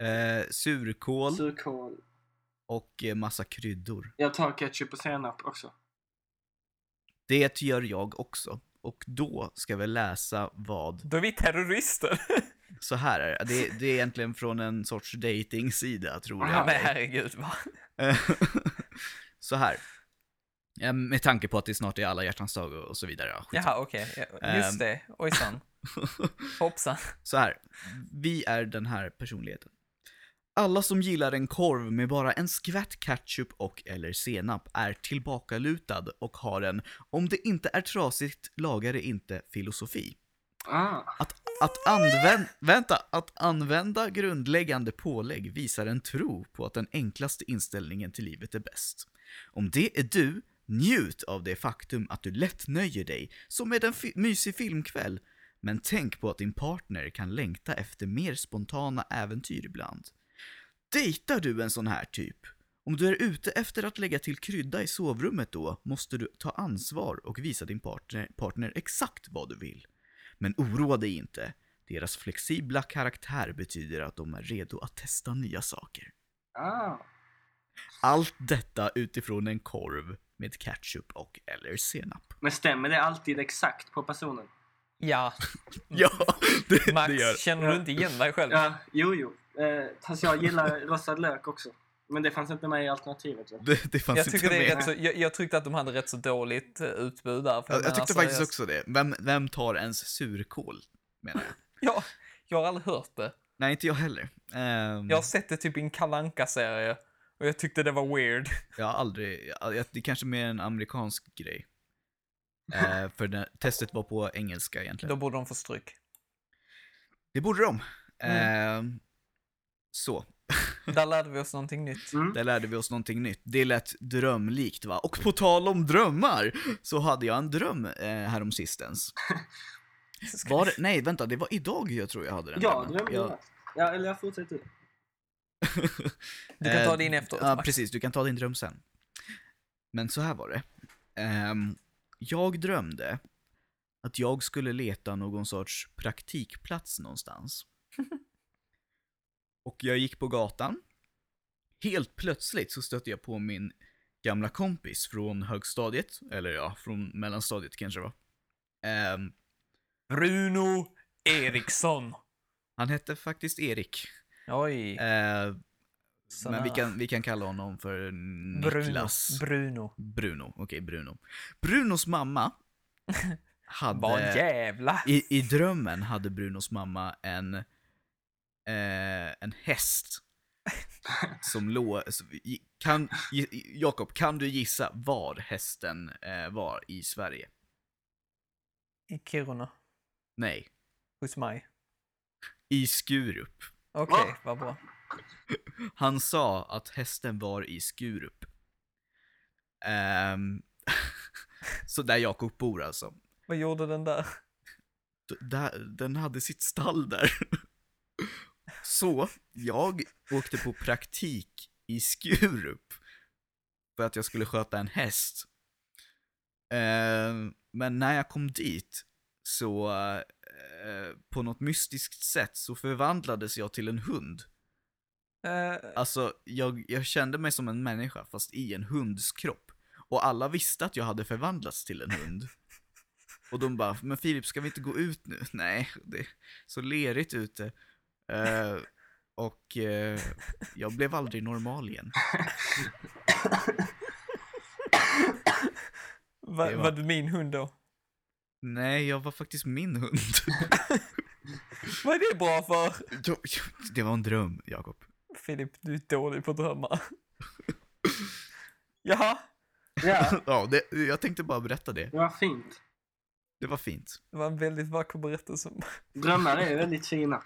eh, surkål surkål. och eh, massa kryddor. Jag tar ketchup och senap också. Det gör jag också. Och då ska vi läsa vad Då är vi terrorister. Så här är det. det. Det är egentligen från en sorts dating-sida, tror Ja, jag. men herregud, va? så här. Ja, Med tanke på att det snart är alla hjärtans dag och så vidare. Ja. Jaha, okej. Ja, Just Ehm. det. Ojsan. Hoppsan. Så här. Vi är den här personligheten. Alla som gillar en korv med bara en skvätt ketchup och eller senap är tillbakalutad och har en, om det inte är trasigt, lagar det inte filosofi. Ah. Att, att, använ- vänta, att använda grundläggande pålägg visar en tro på att den enklaste inställningen till livet är bäst. Om det är du, njut av det faktum att du lätt nöjer dig, som med en fi- mysig filmkväll. Men tänk på att din partner kan längta efter mer spontana äventyr ibland. Dejtar du en sån här typ? Om du är ute efter att lägga till krydda i sovrummet då, måste du ta ansvar och visa din partner, partner exakt vad du vill. Men oroa dig inte. Deras flexibla karaktär betyder att de är redo att testa nya saker. Ah. Allt detta utifrån en korv med ketchup och eller senap. Men stämmer det alltid exakt på personen? Ja. Ja, det, Max, det gör känner du inte igen dig själv? Ja, jo, jo. Eh, fast jag gillar rostad lök också. Men det fanns inte med i alternativet. Va? det. Det fanns Jag tycker inte det är med. rätt så, jag, jag tyckte att de hade rätt så dåligt eh, utbud där. För Jag, jag tyckte faktiskt seriöst- också det. Vem, vem tar ens surkål? Menar jag. Ja, jag har aldrig hört det. Nej, inte jag heller. Ehm, Jag har sett det typ i en kalanka serie och jag tyckte det var weird. Jag har aldrig, jag, jag- det är kanske mer en amerikansk grej. Eh, för den, testet var på engelska egentligen. Då borde de få stryk. Det borde de. Mm. Ehm, så, Där lärde vi oss någonting nytt. Mm. där lärde vi oss någonting nytt. Det lät drömlikt va? Och på tal om drömmar, så hade jag en dröm eh, häromsistens. Var nej vänta, det var idag jag tror jag hade den Ja, drömmen. drömde jag. Ja, eller jag fortsätter. Du kan ta Eh, din efteråt, Ja, precis. Du kan ta din dröm sen. Men så här var det. Ehm, jag drömde att jag skulle leta någon sorts praktikplats någonstans. Och jag gick på gatan. Helt plötsligt så stötte jag på min gamla kompis från högstadiet, eller ja, från mellanstadiet kanske det var. Ehm, Bruno Eriksson. han hette faktiskt Erik. Oj. Så men vi kan, vi kan kalla honom för Bruno. Niklas. Bruno. Bruno, okej Bruno. Brunos mamma hade... Vad jävla. I, I drömmen hade Brunos mamma en, eh, en häst som låg... Kan, Jakob, kan du gissa var hästen eh, var i Sverige? I Kiruna. Nej, Hos mig. i Skurup. Okej, vad bra. Han sa att hästen var i Skurup. Ehm, så där Jakob bor alltså. Vad gjorde den där? D- där, den hade sitt stall där. Så jag åkte på praktik i Skurup för att jag skulle sköta en häst. Eh, men när jag kom dit så eh, på något mystiskt sätt så förvandlades jag till en hund. Eh, Alltså, jag, jag kände mig som en människa fast i en hunds kropp. Och alla visste att jag hade förvandlats till en hund. Och de bara, men Filip ska vi inte gå ut nu? Nej, det är så lerigt ute. Eh, och eh, jag blev aldrig normal igen. det var- var du min hund då? Nej, jag var faktiskt min hund. Vad är det bra för? Det var en dröm, Jakob. Filip, du är dålig på drömmar. Jaha, Ja, Ja, det, jag tänkte bara berätta det. det var fint. Det var fint. det var en väldigt vacker berättelse. Drömmar är väldigt fina.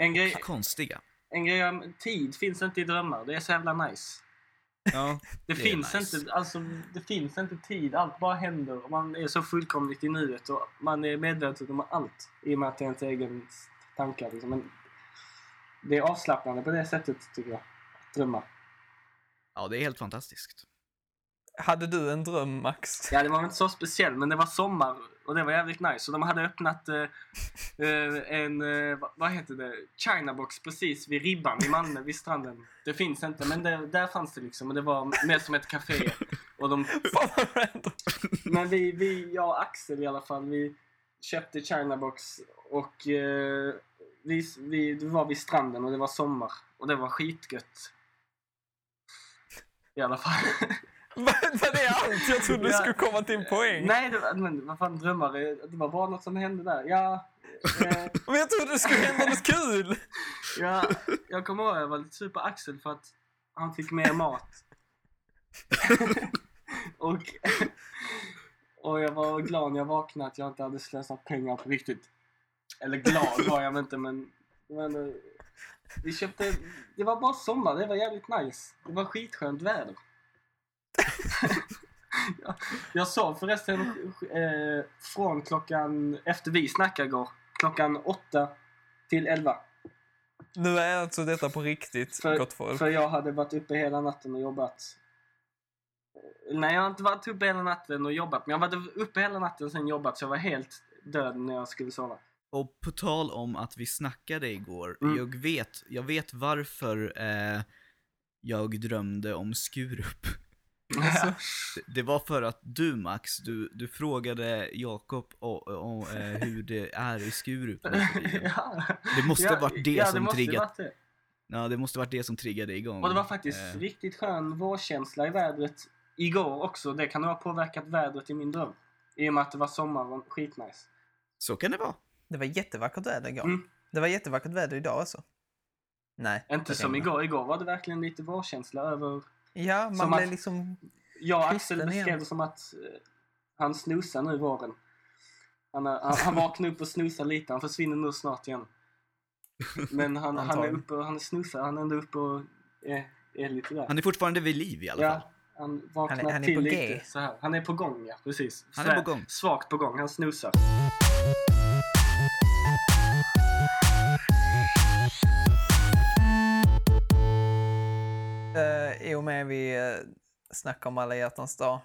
En grej, Konstiga. en grej om tid finns inte i drömmar. Det är så jävla nice. Ja, Det, Det finns nice. inte, alltså, det finns inte tid. Allt bara händer. och Man är så fullkomligt i nuet och man är medveten om allt i och med att det är ens egen tankar. Liksom. Men det är avslappnande på det sättet, tycker jag. Att drömma. ja det är helt fantastiskt. Hade du en dröm, Max? Ja, det var inte så speciellt, men det var sommar och det var jävligt nice. Så de hade öppnat eh, eh, en, eh, vad- heter det, China-box precis vid Ribban i Malmö, vid stranden. Det finns inte, men det, där fanns det liksom. Och det var mer som ett café. Och de, men vi, vi, jag och Axel i alla fall, vi köpte China-box och eh, vi, vi, vi var vid stranden och det var sommar. Och det var skitgött. I alla fall. Var det allt? Jag trodde du Ja. skulle komma till en poäng. Nej, det men vad fan drömmar? är- Det var bara något som hände där. Ja, eh, Men jag trodde det skulle hända något kul. ja, jag kommer ihåg att jag var lite sur på Axel för att han fick mer mat. och, och jag var glad när jag vaknade att jag inte hade slösat pengar på riktigt. Eller glad var jag inte men, men vi köpte, det var bara sommar, det var jävligt nice. Det var skitskönt väder. jag, jag sov förresten eh, från klockan, efter vi snackade igår, klockan åtta till elva. Nu är alltså detta på riktigt, För, gott folk. för jag hade varit uppe hela natten och jobbat. Eh, Nej, jag har inte varit uppe hela natten och jobbat. Men jag varit uppe hela natten och sen jobbat så jag var helt död när jag skulle sova. Och på tal om att vi snackade igår, Mm. jag, vet, jag vet varför eh, jag drömde om Skurup. Alltså, Det- var för att du Max, du, du frågade Jakob och, eh, hur det är i Skurup ja. Det måste ja, varit det ja, som det måste triggat, varit det. ja det måste varit det som triggade igång. Och det var faktiskt Eh, riktigt skön vårkänsla i vädret igår också. Det kan ha påverkat vädret i min dröm. I och med att det var sommar och skitnice. Så kan det vara. det var jättevackert väder igår. Mm. Det var jättevackert väder idag alltså. Nej. Inte som igår. Igår var det verkligen lite vårkänsla över... Ja, man att- liksom... Och Axel beskrev det som att eh, han snosar nu våren. Han, är- han, han vaknar upp och snosar lite. Han försvinner nu snart igen. Men han, han är uppe och han snosar. Han är ändå uppe och är, är lite där. Han är fortfarande vid liv i alla fall. Ja, han vaknar Han är- han är till på lite G. så här. Han är på gång, ja. Precis. Han är på gång. Svagt på gång. Han snosar. I och med vi eh, snackar om alla hjärtans dag.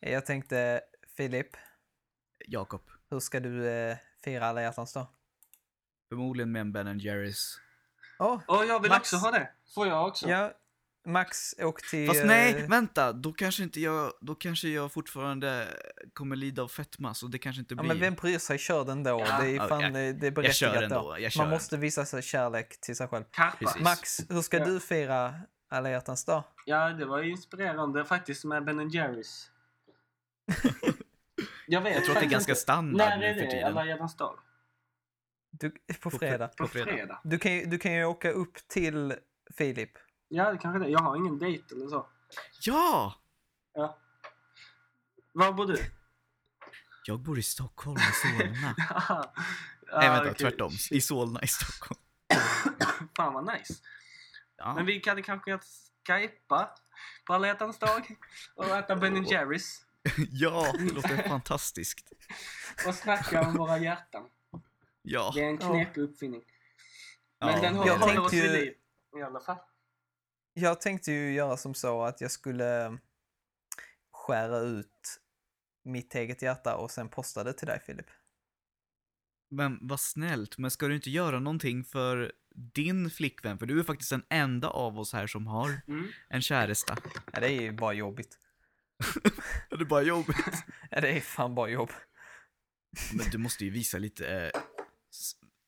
Jag tänkte, Filip, Jakob. hur ska du eh, fira alla hjärtans dag? Förmodligen med en Ben Jerrys. Åh, Och jag vill Max. också ha det. Får jag också? ja, Max åk till... Fast eh, nej, vänta! Då kanske inte jag, då kanske jag fortfarande kommer lida av fetma, så det kanske inte Ja, blir... men vem bryr sig? Kör den då. Ja, det är ja, fan, jag- det är jag kör berättigat ändå, då. jag kör Man måste visa sig kärlek till sig själv. Max, hur ska Ja. du fira alla hjärtans dag? Ja, det var ju inspirerande faktiskt med Ben Jerrys. jag vet Jag tror att det är ganska standard När nu är för det? tiden. Alla hjärtans dag? Du, på På fredag. På På fredag. fredag? Du kan, ju, du kan ju åka upp till Filip. Ja, det kanske det. Jag har ingen dejt eller så. Ja! Ja. Var bor du? Jag bor i Stockholm, i Solna. ja, Nej vänta, okej. tvärtom. I Solna i Stockholm. Fan vad nice. Ja. Men vi hade kanske skypa på alla hjärtans dag och äta Ben Jerrys ja, det låter fantastiskt. och snacka om våra hjärtan. Ja. Det är en knepig uppfinning. ja Men den det håller, Jag håller oss tänkte vid ju- liv i alla fall. Jag tänkte ju göra som så att jag skulle skära ut mitt eget hjärta och sen posta det till dig Filip. Men vad snällt, men ska du inte göra någonting för din flickvän? För du är faktiskt den enda av oss här som har Mm. en käresta. Ja, det är ju bara jobbigt. Det är bara jobbigt. Ja, det är fan bara jobb. Men du måste ju visa lite, eh,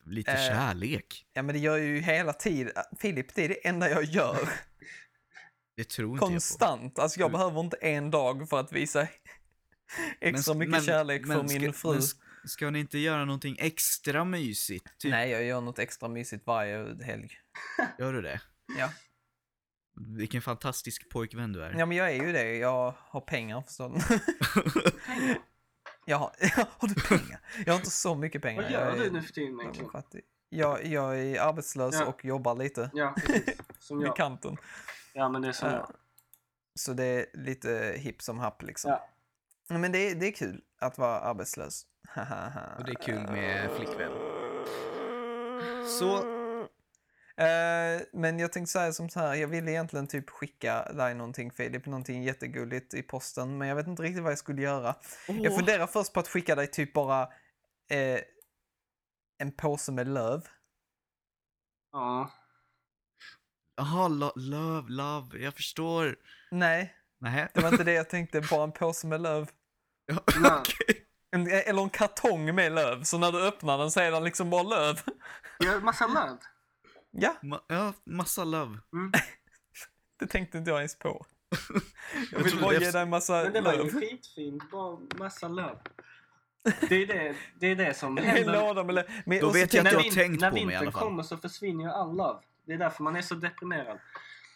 lite Eh, kärlek. Ja, men det gör jag ju hela tiden. Filip, det är det enda jag gör. Det tror inte Konstant. Alltså jag Du- behöver inte en dag för att visa jag på. extra Men- mycket men- kärlek för men min ska, fru. Men ska, ni inte göra någonting extra mysigt? Typ, Nej, jag gör något extra mysigt varje helg. Gör du det? Ja. Vilken fantastisk pojkvän du är. Ja, men jag är ju det. Jag har pengar, förstår du. jag har, har du pengar? Jag har inte så mycket pengar. Vad gör jag är, du nu för tiden jag är egentligen? Jag, jag är arbetslös Ja. och jobbar lite Ja, precis. Som vid jag. kanten. Ja, men det är som jag. Så det är lite hipp som happ liksom. Ja. Men det är, det är kul att vara arbetslös. Och det är kul med flickvän. Så, Eh, men jag tänkte säga som så här, jag ville egentligen typ skicka dig någonting Filip, någonting jättegulligt i posten, men jag vet inte riktigt vad jag skulle göra. Jag åh, funderar först på att skicka dig typ bara eh, en påse med löv. Ja. Jaha, lo, love, jag förstår. Nej, Nej. det var inte det jag tänkte, bara en påse med löv. Ja, Nej. En, eller en kartong med löv, så när du öppnar den så är den liksom bara löv. Har massa löv. Ja, Ma- ja, massa love. Mm. det tänkte inte jag ens på. Jag Jag vill bara det- ge dig en massa Men det var ju löv. skitfint. Bara massa löv. Det är det, det, är det som händer. låda med löv. Men, Då vet jag att när du har tänkt när på mig i vintern alla fall. kommer så försvinner ju all löv. Det är därför man är så deprimerad.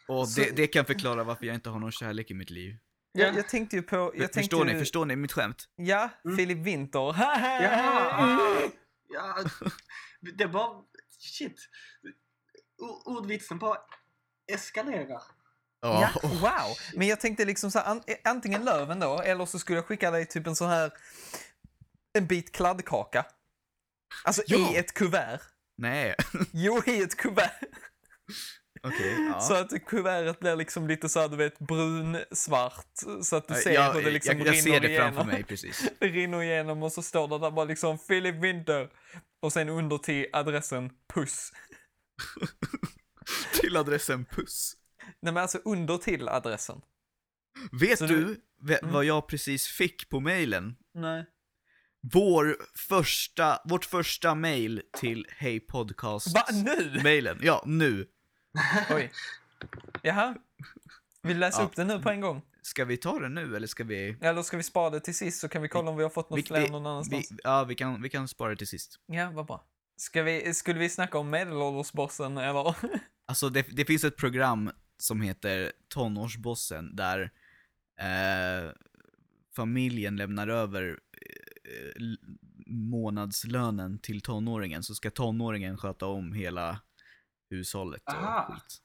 Och Så- det, det kan förklara varför jag inte har någon kärlek i mitt liv. Jag, jag tänkte ju på... Jag tänkte förstår ju, ni? Förstår ni mitt skämt? Ja, Mm. Filip Winter. Jaha! Ja, det bara... Shit. O- Ordvitsen bara eskalerar. Ja, wow! Men jag tänkte liksom så här, an, antingen löven då, eller så skulle jag skicka dig typ en sån här, en bit kladdkaka. Alltså Ja. i ett kuvert. Nej, Jo, i ett kuvert. okej. ja. Så att kuvertet blir liksom lite så här, du vet, brunsvart. Så att du ser jag, hur det liksom jag, jag rinner ser det igenom. framför mig precis. Det rinner igenom och så står det där bara liksom Philip Winter. Och sen under till adressen puss. Till adressen puss. Nej men alltså under till adressen. Vet Så du du- Mm. vad jag precis fick på mailen? Nej. Vår första, vårt första mail till Hey Podcast. Va, nu? Mailen, ja nu. Oj. Jaha. Vill du läsa Ja. upp det nu på en gång? Ska vi ta den nu eller ska vi? Eller ska vi spara det till sist så kan vi kolla om vi har fått något fler någon vi, annanstans? ja, vi kan, vi kan spara det till sist. Ja, vad bra. Ska vi, skulle vi snacka om medelåldersbossen eller? Alltså det, det finns ett program som heter Tonårsbossen där eh, familjen lämnar över eh, l- månadslönen till tonåringen så ska tonåringen sköta om hela hushållet och Aha. skit.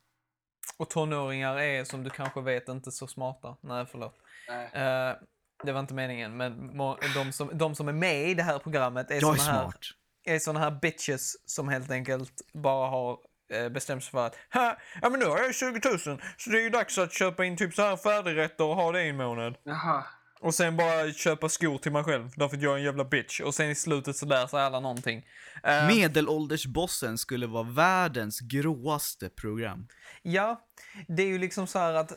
Och tonåringar är som du kanske vet inte så smarta. Nej, förlåt. Nej. Eh, det var inte meningen, men de som, de som är med i det här programmet är såna här, smart. är såna här bitches som helt enkelt bara har eh, bestämt sig för att "Ha, ja men nu har jag 20 000 så det är ju dags att köpa in typ så här färdigrätter och ha det i en månad. Jaha. Och sen bara köpa skor till mig själv därför att jag är en jävla bitch. Och sen i slutet så lär sig alla någonting. Eh, Medelåldersbossen skulle vara världens gråaste program. Ja, det är ju liksom så här att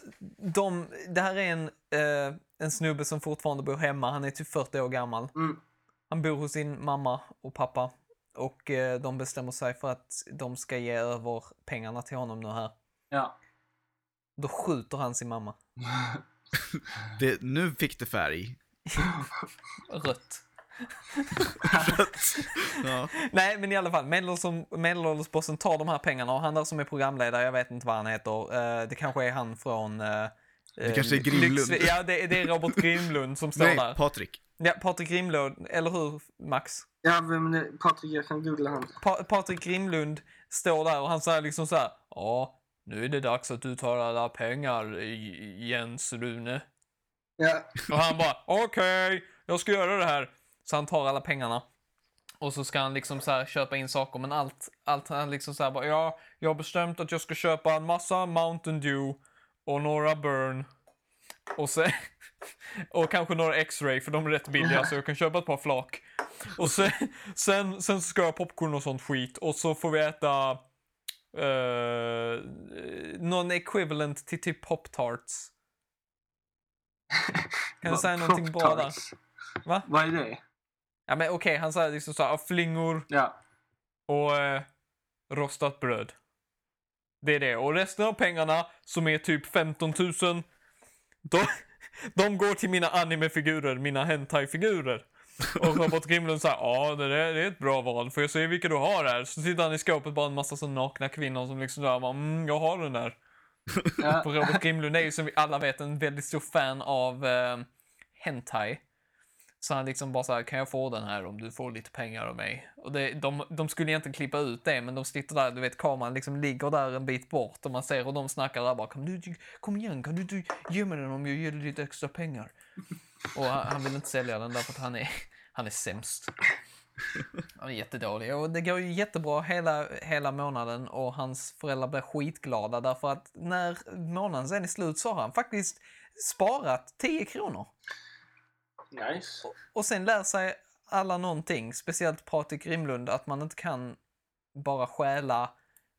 de, det här är en, eh, en snubbe som fortfarande bor hemma. Han är typ 40 år gammal. Mm. Han bor hos sin mamma och pappa. Och eh, de bestämmer sig för att de ska ge över pengarna till honom nu här. Ja. Då skjuter han sin mamma. Det, nu fick det färg. Rött. Ja. Nej, men i alla fall. medelålders- Medelåldersbossen tar de här pengarna och han där som är programledare, jag vet inte vad han heter. Eh, det kanske är han från... Eh, Det kanske är Grimlund. Lyx- ja, det, det är Robert Grimlund som står Nej, där. Patrik. Ja, Patrik Grimlund, eller hur Max? Ja, men eh, Patrik, jag kan googla han. Pa Patrik Grimlund står där och han säger liksom så här. Ja, nu är det dags att du tar alla pengar, Jens Rune. Ja. Och han bara, okej, jag ska göra det här. Så han tar alla pengarna. Och så ska han liksom så här köpa in saker, men allt, allt han liksom så här bara, ja, jag har bestämt att jag ska köpa en massa Mountain Dew och några Burn. Och sen, och kanske några X-Ray, för de är rätt billiga, så jag kan köpa ett par flak. Och sen, sen, sen ska jag ha popcorn och sånt skit, och så får vi äta eh, någon equivalent till typ Pop-Tarts. Kan du säga någonting? Pop-Tarts. Va? Vad är det? Ja men okej, han säger liksom så här, flingor Ja. och eh, rostat bröd. Det är det. Och resten av pengarna, som är typ 15 000, de, de går till mina animefigurer, mina hentai-figurer. Och Robert Grimlund säger ja det, där, det är ett bra val, får jag se vilka du har här? Så sitter han i skåpet bara en massa så nakna kvinnor som liksom där, bara, mm, jag har den där. ja. För Robert Grimlund är ju som vi alla vet en väldigt stor fan av eh, hentai. Så han liksom bara så här, kan jag få den här om du får lite pengar av mig? Och det, de, de skulle egentligen klippa ut det, men de sitter där, du vet kameran liksom ligger där en bit bort och man ser hur de snackar där bara, kom, du, kom igen, kan du, du ge mig den om jag ger dig lite extra pengar? Och han, han vill inte sälja den därför att han är, han är sämst. Han är jättedålig och det går ju jättebra hela, hela månaden och hans föräldrar blir skitglada därför att när månaden sen är slut så har han faktiskt sparat 10 kronor. Nice. Och sen lär sig alla någonting, speciellt Patrik Grimlund, att man inte kan bara stjäla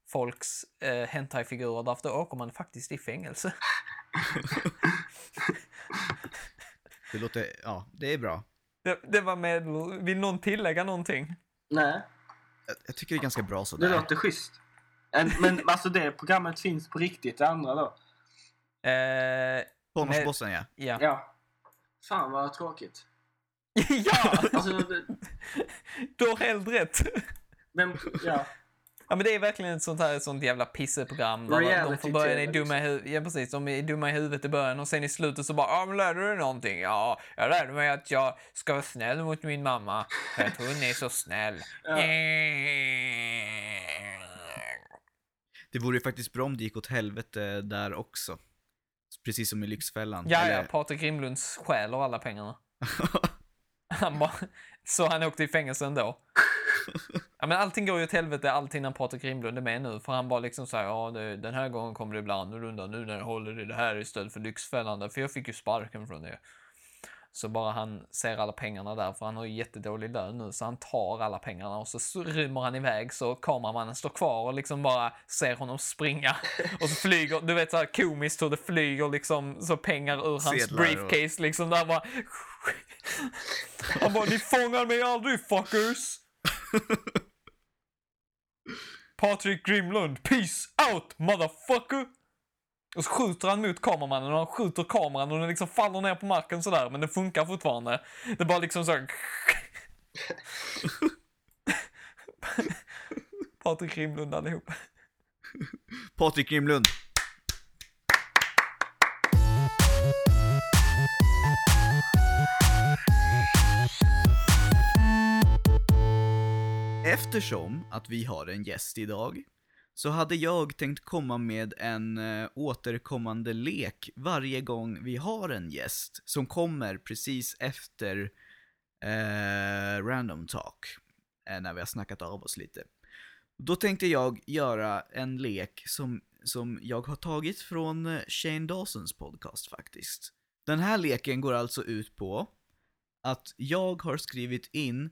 folks eh, hentai-figurer därför då åker man faktiskt i fängelse. Det låter, ja, det är bra. Det, det var med, vill någon tillägga någonting? Nej, Jag, jag tycker det är ganska bra det sådär. låter schysst. En- Men alltså det programmet finns på riktigt, det andra då? Eh, Tonårsbossen ja. ja. Ja. Fan vad tråkigt. ja! Alltså, det- Du har helt rätt. vem, ja. Ja men det är verkligen ett sånt här ett sånt jävla pisseprogram. Där de från början är dumma i huvudet. Ja precis, de är dumma i huvudet i början och sen i slutet så bara ja men lärde du dig någonting? Ja, jag lärde mig att jag ska vara snäll mot min mamma. För att hon är så snäll. Ja. Det vore ju faktiskt bra om det gick åt helvete där också. Precis som i Lyxfällan. Ja, ja, Eller- Patrik Rimlunds stjäler alla pengarna. Han bara, så han åkte i fängelse ändå. Ja, men allting går ju åt helvete alltid när Patrik Rimlund är med nu. För han bara liksom säger ja den här gången kommer det bli annorlunda nu när jag håller i det här istället för Lyxfällan. För jag fick ju sparken från det. Så bara han ser alla pengarna där, för han har ju jättedålig lön nu, så han tar alla pengarna och så rymmer han iväg så kameramannen står kvar och liksom bara ser honom springa. Och så flyger, du vet så här komiskt hur det flyger liksom så pengar ur hans Sedlar och- briefcase liksom där bara. Han bara, ni fångar mig aldrig fuckers! Patrik Grimlund, peace out motherfucker! Och så skjuter han mot kameramannen och han skjuter kameran och den liksom faller ner på marken sådär, men den funkar fortfarande. Det bara liksom så. Patrik Grimlund allihop. Patrik Grimlund. Eftersom att vi har en gäst idag så hade jag tänkt komma med en eh, återkommande lek varje gång vi har en gäst som kommer precis efter eh, random talk. Eh, när vi har snackat av oss lite. Då tänkte jag göra en lek som, som jag har tagit från eh, Shane Dawsons podcast faktiskt. Den här leken går alltså ut på att jag har skrivit in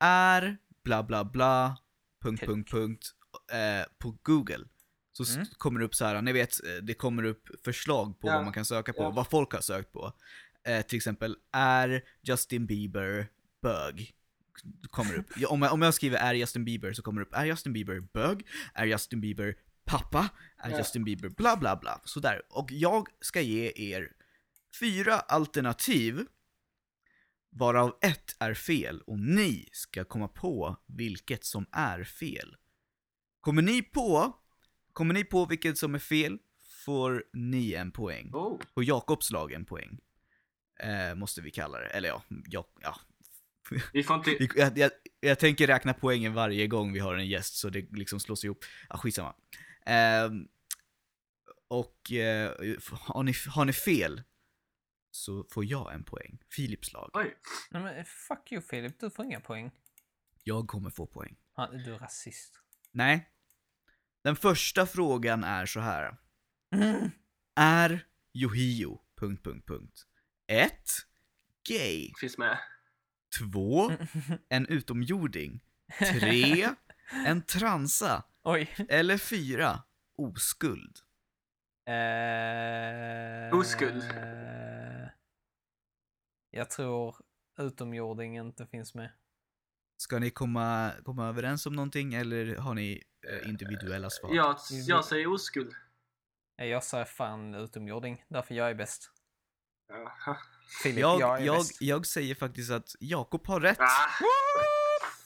är bla bla bla punkt punkt punkt eh, på Google. Så Mm. kommer det upp så här, ni vet, eh, det kommer upp förslag på Ja, vad man kan söka på, ja. vad folk har sökt på. Eh, till exempel, är Justin Bieber bög? Kommer upp. Om jag, om jag skriver är Justin Bieber så kommer det upp, är Justin Bieber bög? Är Justin Bieber pappa? Är Ja. Justin Bieber bla bla bla? Sådär. Och jag ska ge er fyra alternativ varav ett är fel och ni ska komma på vilket som är fel. Kommer ni på, kommer ni på vilket som är fel får ni en poäng. Oh. Och Jakobs lag en poäng. Eh, måste vi kalla det. Eller ja, ja, ja. Vi får inte... Jag, jag, jag tänker räkna poängen varje gång vi har en gäst så det liksom slås ihop. Ja, skitsamma. Ehm, och eh, har, ni, har ni fel så får jag en poäng. Philips lag. Oj. Nej men fuck you Filip, du får inga poäng. Jag kommer få poäng. Ja, du är rasist. Nej. Den första frågan är så här. Mm. Är Yohio... Punkt, punkt, punkt. 1. Gay. Finns med. 2. En utomjording. 3. En transa. Oj. Eller 4. Oskuld. Eh, Oskuld. Jag tror utomjording inte finns med. Ska ni komma, komma överens om någonting eller har ni eh, individuella svar? Jag, jag säger oskuld. Eh, Jag säger fan utomjording, därför jag är bäst. Jaha. Filip, jag, Jag, är jag, bäst. jag säger faktiskt att Jakob har rätt. Ah,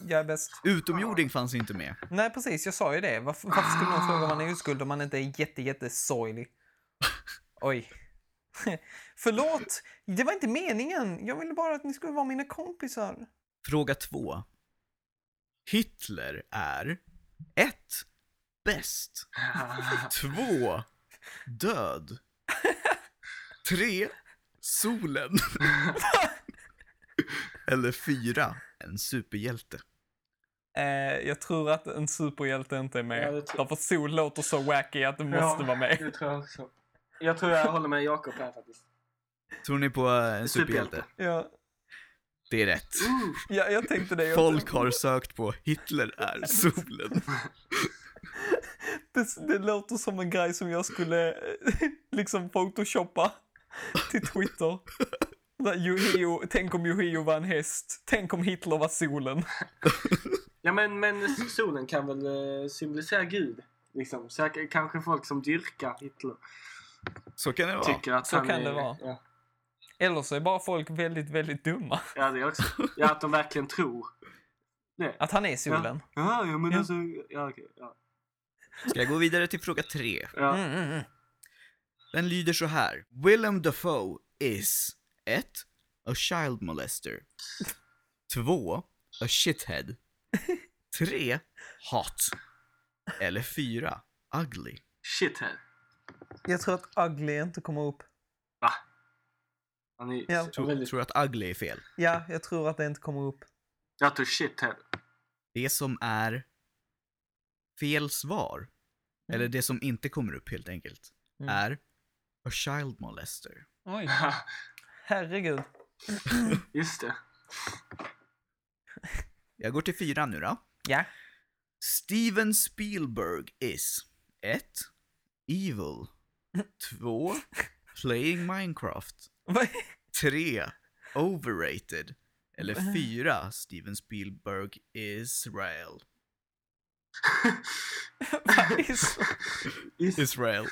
Jag är bäst. Utomjording fanns inte med. Nej precis, jag sa ju det. Varför, varför skulle någon fråga om man är oskuld om man inte är jätte, jätte sorglig? Oj. Förlåt, det var inte meningen. Jag ville bara att ni skulle vara mina kompisar. Fråga 2. Hitler är 1. Bäst. 2. Död. 3. Solen. Eller 4. En superhjälte. Eh, jag tror att en superhjälte inte är med. Ja, Därför sol låter så wacky att det måste Ja, vara med. Det tror jag också. Jag tror jag håller med Jakob här faktiskt. Tror ni på eh, en superhjälte? Superhjälte. Ja, Det är rätt. Ja, jag tänkte det. Folk har sökt på Hitler är solen. Det, det låter som en grej som jag skulle eh, liksom photoshoppa till Twitter. Yohio, tänk om Yohio var en häst. Tänk om Hitler var solen. ja men, men solen kan väl eh, symbolisera Gud. Liksom. Så kanske folk som dyrkar Hitler Så kan det vara. tycker att Så kan är, det vara. Ja, Eller så är bara folk väldigt, väldigt dumma. ja, det också. Ja, att de verkligen tror det. Att han är solen. Ja, ja men Ja. alltså... Ja, okej. ja. Ska jag gå vidare till fråga 3? Ja. Mm, mm, mm. Den lyder så här. Willem Dafoe is 1. A child molester. 2. A shithead. 3. Hot. Eller 4. Ugly. Shithead. Jag tror att ugly inte kommer upp. Va? Han är Ja. Tror, väldigt... tror att ugly är fel. Ja, jag tror att det inte kommer upp. Jag tror shithead. Det som är fel svar, eller det som inte kommer upp helt enkelt, Mm. är a child molester. Oj. Herregud. Just det. Jag går till fyra nu då. Ja. Steven Spielberg is 1. Evil. 2. Playing Minecraft. 3. Overrated. Eller 4. Steven Spielberg Israel. Så- Is- Israel.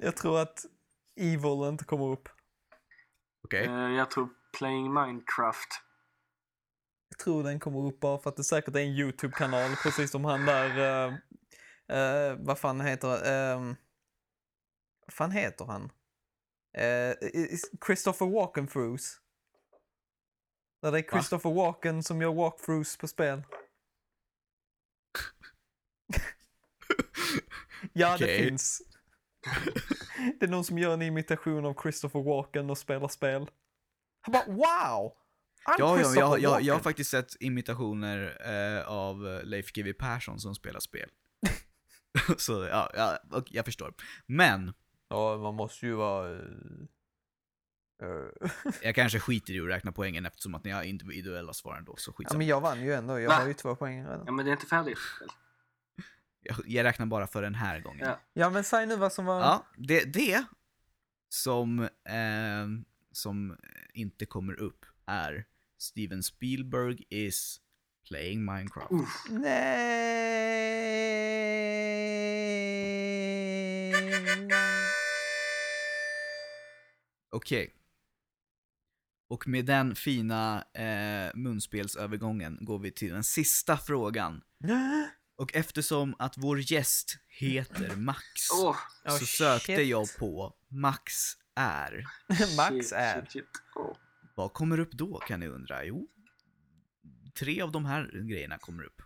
Jag tror att Evil inte kommer upp. Okej. Eh, jag tror playing Minecraft. Tror den kommer upp bara för att det säkert är en YouTube-kanal, precis som han där... Uh, uh, vad fan heter uh, Vad fan heter han? Uh, Christopher Walken-throughs. Där det är Christopher Walken som gör walkthroughs på spel. ja, det finns. det är någon som gör en imitation av Christopher Walken och spelar spel. Han bara wow! Ja, ja, jag, jag, jag har faktiskt sett imitationer eh, av Leif GW Persson som spelar spel. Så ja, ja, jag förstår. Men, Ja, man måste ju vara... eh, eh. jag kanske skiter i att räkna poängen eftersom att ni har individuella svar ändå, så ja, skitsamma. men jag vann ju ändå. Jag Va? har ju två poäng redan. Ja, men det är inte färdigt. Jag, jag räknar bara för den här gången. Ja. Ja, men säg nu vad som var... Ja, det, det som, eh, som inte kommer upp är Steven Spielberg is playing Minecraft. Uff. Nej. Okej. Och med den fina eh, munspelsövergången går vi till den sista frågan. Och eftersom att vår gäst heter Max Oh, så sökte shit. jag på Max är. Max shit, är... Shit, shit. Vad kommer upp då kan ni undra? Jo, tre av de här grejerna kommer upp.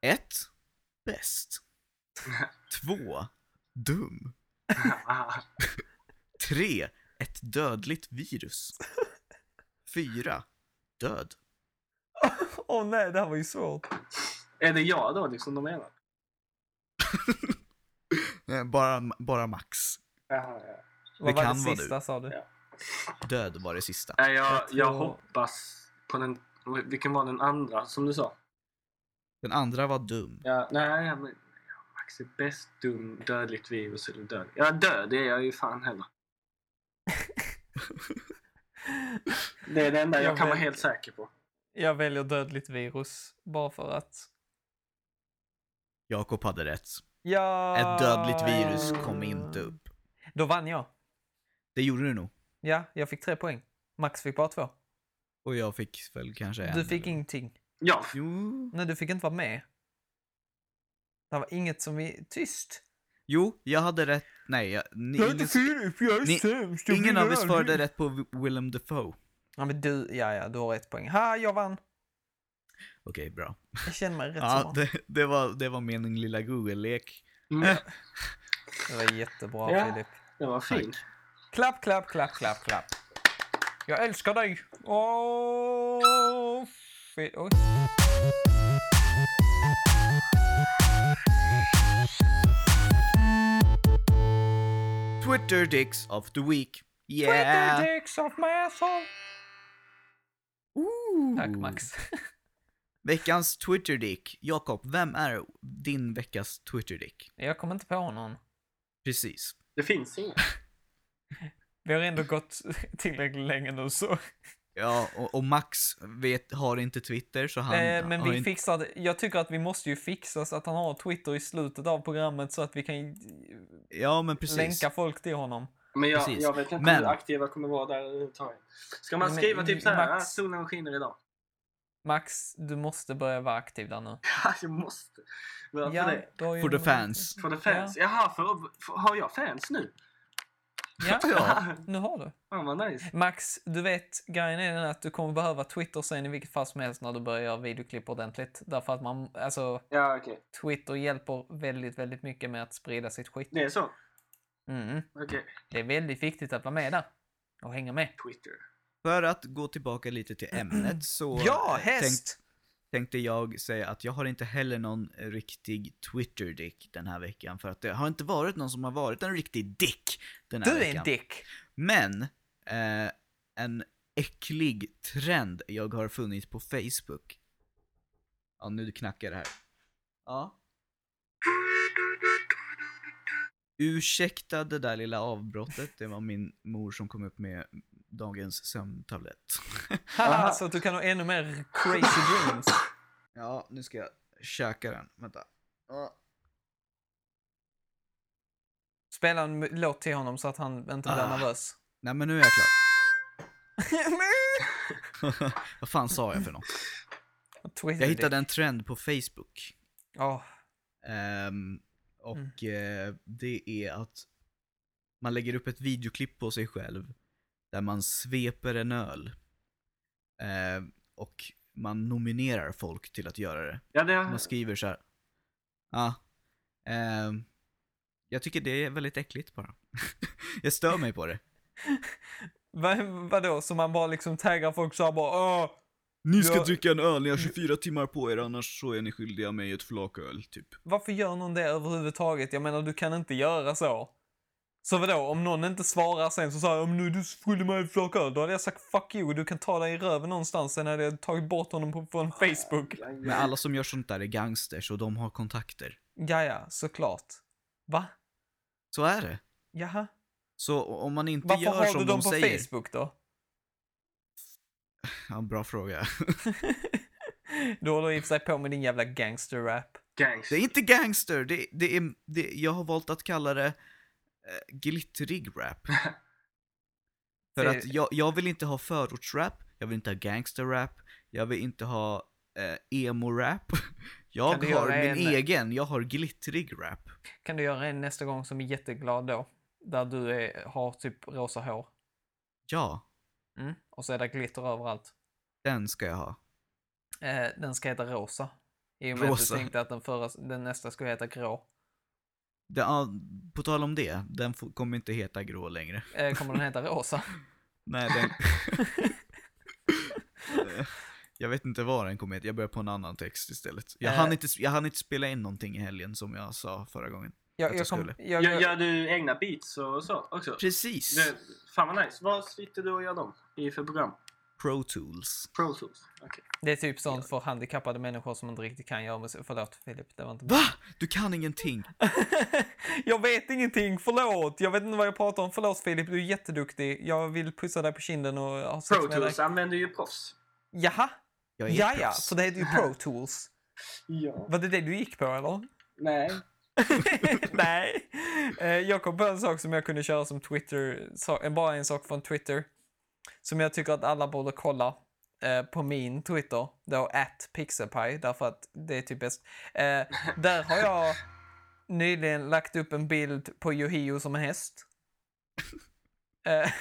Ett, Bäst. Två, Dum. Tre, Ett dödligt virus. Fyra, Död. Åh nej, det här var ju svårt. är det jag då liksom de menar? Nej, Bara, bara Max. Jaha, ja. Vad var kan det vara sista du. sa du? Ja. Död var det sista. Nej, jag, Jag hoppas på den... Vilken var den andra som du sa? Den andra var Dum. Ja, nej, ja, men... ja, Max är bäst, dum, dödligt virus eller död. Ja, död är jag ju fan heller. Det är det enda jag Jag kan vara helt säker på. Jag väljer dödligt virus. Bara för att... Jakob hade rätt. Ja... Ett dödligt virus kom inte upp. Då vann jag. Det gjorde du nog. Ja, jag fick tre poäng. Max fick bara två. Och jag fick väl kanske en. Du fick eller- ingenting. Ja, Jo. Nej, du fick inte vara med. Det var inget som vi... Tyst! Jo, jag hade rätt. Nej, jag, ni, ingen, Filip, jag ni- sämst. ingen av er svarade rätt på Wi- Willem Dafoe. Ja, men du, ja, ja, du har ett poäng. Ha, jag vann. Okej, bra. Jag känner mig rätt Ja, det, det, var, det var min lilla Google-lek. mm, Det var jättebra, Ja. Filip. det var fint. Klapp, klapp, klapp, klapp, klapp. Jag älskar dig. Åh, fi- Oj. Twitter Dicks of the Week. Twitter Yeah! dicks of my asshole. Ooh. Tack, Max. Veckans Twitter Dick. Jakob, vem är din veckas Twitter Dick? Jag kommer inte på någon. Precis. Det finns inget. Vi har ändå gått tillräckligt länge nu så. Ja, och, och Max vet, har inte Twitter så han Eh, men vi inte... fixar det. Jag tycker att vi måste ju fixa så att han har Twitter i slutet av programmet så att vi kan Ja, men precis. länka folk till honom. Men jag, jag vet inte Men- hur aktiva kommer vara där överhuvudtaget. Ska man Men- skriva typ såhär, Max- ah, solen skiner idag? Max, du måste börja vara aktiv där nu. Ja, jag måste. Varför det? har ju For the fans. För the fans? Jaha, för, för, har jag fans nu? Ja, Ja. nu har du. Fan vad nice. Max, du vet, grejen är den att du kommer behöva Twitter sen i vilket fall som helst när du börjar göra videoklipp ordentligt. Därför att man, alltså, Ja, okej. Twitter hjälper väldigt, väldigt mycket med att sprida sitt skit. Det är så? Mm. Okej. Det är väldigt viktigt att vara med där. Och hänga med. Twitter. För att gå tillbaka lite till ämnet så Ja, häst! Tänkte jag säga att jag har inte heller någon riktig Twitter-dick den här veckan. För att det har inte varit någon som har varit en riktig dick den här Du är veckan. en dick! Men, eh, en äcklig trend jag har funnit på Facebook. Ja, nu knackar det här. Ja. Ursäkta det där lilla avbrottet, det var min mor som kom upp med dagens sömntablett. Så att du kan ha ännu mer crazy dreams. Ja, nu ska jag käka den. Vänta. Spela en låt till honom så att han inte blir Ah. nervös. Nej men nu är jag klar. Vad fan sa jag för något? Twitter Jag hittade en trend på Facebook. Åh, Ehm, och eh, det är att man lägger upp ett videoklipp på sig själv där man sveper en öl. Ehm, och man nominerar folk till att göra det. Ja, det Man skriver så här. Ja. ehm, jag tycker det är väldigt äckligt bara. jag stör mig på det. vad, vadå? Så man bara liksom taggar folk så här bara Åh, Ni ska Jag- dricka en öl, ni har 24 timmar på er annars så är ni skyldiga mig ett flak öl, typ. Varför gör någon det överhuvudtaget? Jag menar, du kan inte göra så. Så vadå, om någon inte svarar sen så säger jag om nu du skyldig mig ett flak öl, då hade jag sagt fuck you, du kan ta dig i röven någonstans, sen hade jag tagit bort honom på, från Facebook. Men alla som gör sånt där är gangsters och de har kontakter. Ja, ja, såklart. Va? Så är det. Jaha? Så om man inte Varför gör har som du de dem på säger... Facebook då? Ja, bra fråga. du håller i och för sig på med din jävla gangster-rap. Gangs. Det är inte gangster, det, det är, det, jag har valt att kalla det glittrig rap. För att jag, jag vill inte ha förortsrap, jag vill inte ha gangsterrap, jag vill inte ha eh, emo-rap. Jag har min en- egen, jag har glittrig rap. Kan du göra en nästa gång som är jätteglad då? Där du är, har typ rosa hår. Ja, Mm. Och så är det glitter överallt. den ska jag ha. Eh, den ska heta rosa. I och med att Rosa. du tänkte att den, förra, den nästa skulle heta grå. Det, ja, på tal om det, den kommer inte heta grå längre. Eh, kommer den heta rosa? Nej, den... Jag vet inte vad den kommer heta, jag börjar på en annan text istället. Jag, Eh. hann inte, jag hann inte spela in någonting i helgen som jag sa förra gången. Jag, jag jag kom, skulle. jag, Gör, gör du egna beats och så också? Precis! Det, fan vad nice. Vad sitter du och gör dem i för program? Pro Tools. Pro Tools? Okej. det är typ sånt för handikappade människor som inte riktigt kan göra musik. Förlåt Filip, det var inte. Va? Du kan ingenting! jag vet ingenting, förlåt! Jag vet inte vad jag pratar om. Förlåt Filip, du är jätteduktig. Jag vill pussa dig på kinden och ha sex Pro med dig. Tools använder ju proffs. Jaha? Jag Ja, ja, för det heter ju Pro Tools. Ja. Var det det du gick på eller? Nej. Nej. Eh, Jag kom på en sak som jag kunde köra som Twitter, så- bara en sak från Twitter. Som jag tycker att alla borde kolla eh, på min Twitter, då at pixelpie, därför att det är typ bäst. Eh, där har jag nyligen lagt upp en bild på Yohio som en häst. Eh,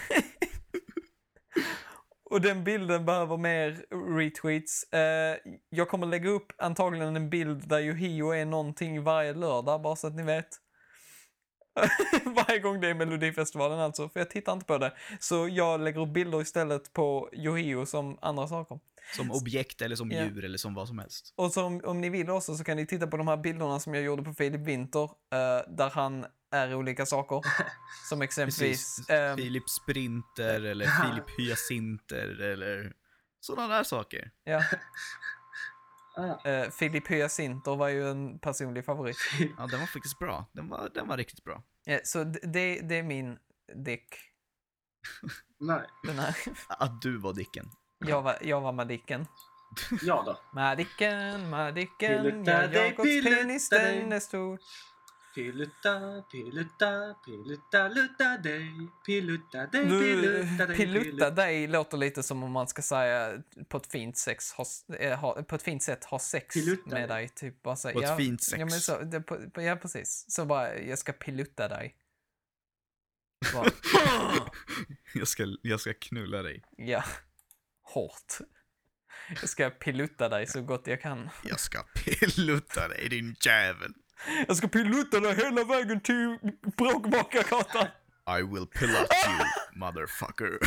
och den bilden behöver mer retweets. Eh, jag kommer lägga upp antagligen en bild där Yohio är någonting varje lördag, bara så att ni vet. Varje gång det är Melodifestivalen alltså, för jag tittar inte på det. Så jag lägger upp bilder istället på Yohio som andra saker. Som objekt eller som Ja. djur eller som vad som helst. Och så om, ni vill också så kan ni titta på de här bilderna som jag gjorde på Filip Winter, eh, där han är olika saker. Som exempelvis... Precis. ehm, Filip Sprinter eller Filip Hyacinter eller sådana där saker. ja, Ah. eh, Filip Hyacinter var ju en personlig favorit. Ja, den var faktiskt bra. Den var, den var riktigt bra. Ja, så det, det är min dick. Nej. Den här. Att du var Dicken. Jag var, jag var Madicken. Ja då. Madicken, Madicken, ja, Jakobs penis den är stor. Pilutta, pilutta, pilutta, lutta dig. Pilutta dig, pilutta dig. pilutta dig låter lite som om man ska säga på ett fint, sex, ha, eh, ha, på ett fint sätt ha sex Pilutta med dig. dig. Typ bara säga, På ett ja, fint sex. Ja, men så, det, på, ja, precis. Så bara, jag ska pilutta dig. Bara, Jag ska, jag ska knulla dig. ja, hårt. Jag ska pilutta dig så gott jag kan. Jag ska pillutta dig din jävel. Jag ska pilutta dig hela vägen till Bråkmakargatan. I will pilot you, motherfucker.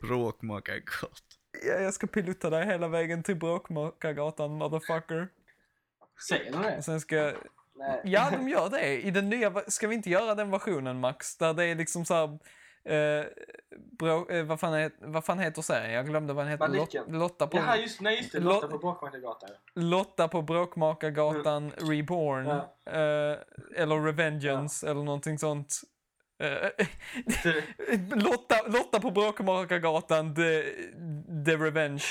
Bråkmakargott. Ja, jag ska pilutta dig hela vägen till Bråkmakargatan, motherfucker. Säger de det? Och sen ska jag... Nej. Ja, de gör det. I den nya... Ska vi inte göra den versionen, Max? Där det är liksom så här... Eh, bro, eh, vad, fan het, vad fan heter serien? Jag glömde vad den heter. Lot. Lotta på, Jaha, just, nej, just det. Lotta på Bråkmakargatan. Lotta på Bråkmakargatan Reborn. Ja. Eh, eller Revengeance, eller någonting sånt. Eh, Lotta, Lotta på Bråkmakargatan, the, the Revenge.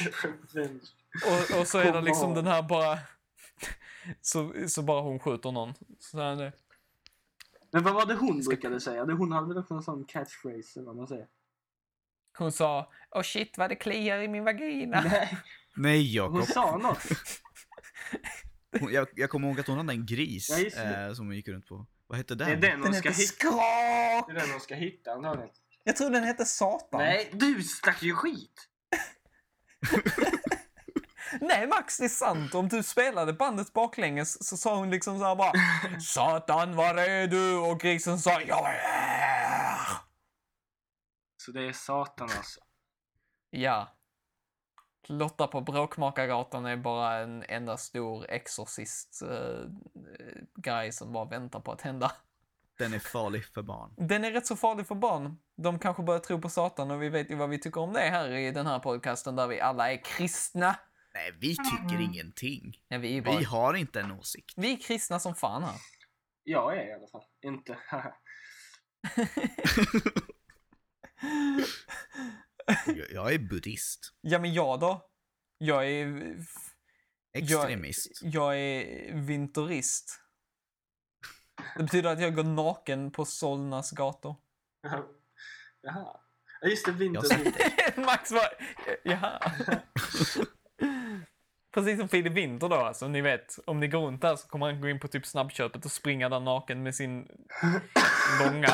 Och, och så är det liksom den här bara... Så, så bara hon skjuter någon. Så är det. Men vad var det hon brukade säga? Det- Hon hade väl också en sån catchphrase, eller vad man säger. Hon sa Åh shit vad det kliar i min vagina. Nej, Nej hon Jakob. sa något. Hon- Jag, jag kommer ihåg att hon hade en gris Ja, det. eh, som hon gick runt på. Vad hette Det den? är den hon Den ska heter hitta. Skrak! Det är den hon ska hitta antagligen. Jag tror den hette Satan. Nej, du snackar ju skit! Nej Max, det är sant. Om du spelade bandet baklänges så sa hon liksom så här bara Satan var är du? Och grisen sa Jag är här. Så det är Satan alltså. Ja. Lotta på Bråkmakargatan är bara en enda stor exorcist-grej som bara väntar på att hända. Den är farlig för barn. Den är rätt så farlig för barn. De kanske börjar tro på Satan och vi vet ju vad vi tycker om det här i den här podcasten där vi alla är kristna. Nej, vi tycker ingenting. Ja, vi, bara... Vi har inte en åsikt. vi är kristna som fan här. Jag är i alla fall. Inte. Jag- Jag är buddhist. Ja, men jag då? Jag är... Extremist. Jag är vinterist. Det betyder att jag går naken på Solnas gator. Jaha. Ja, just det. Vinter. Jag. Max var... Jaha. Precis som Filip Winter då, alltså. Ni vet, om ni går runt där så kommer han gå in på typ snabbköpet och springa där naken med sin långa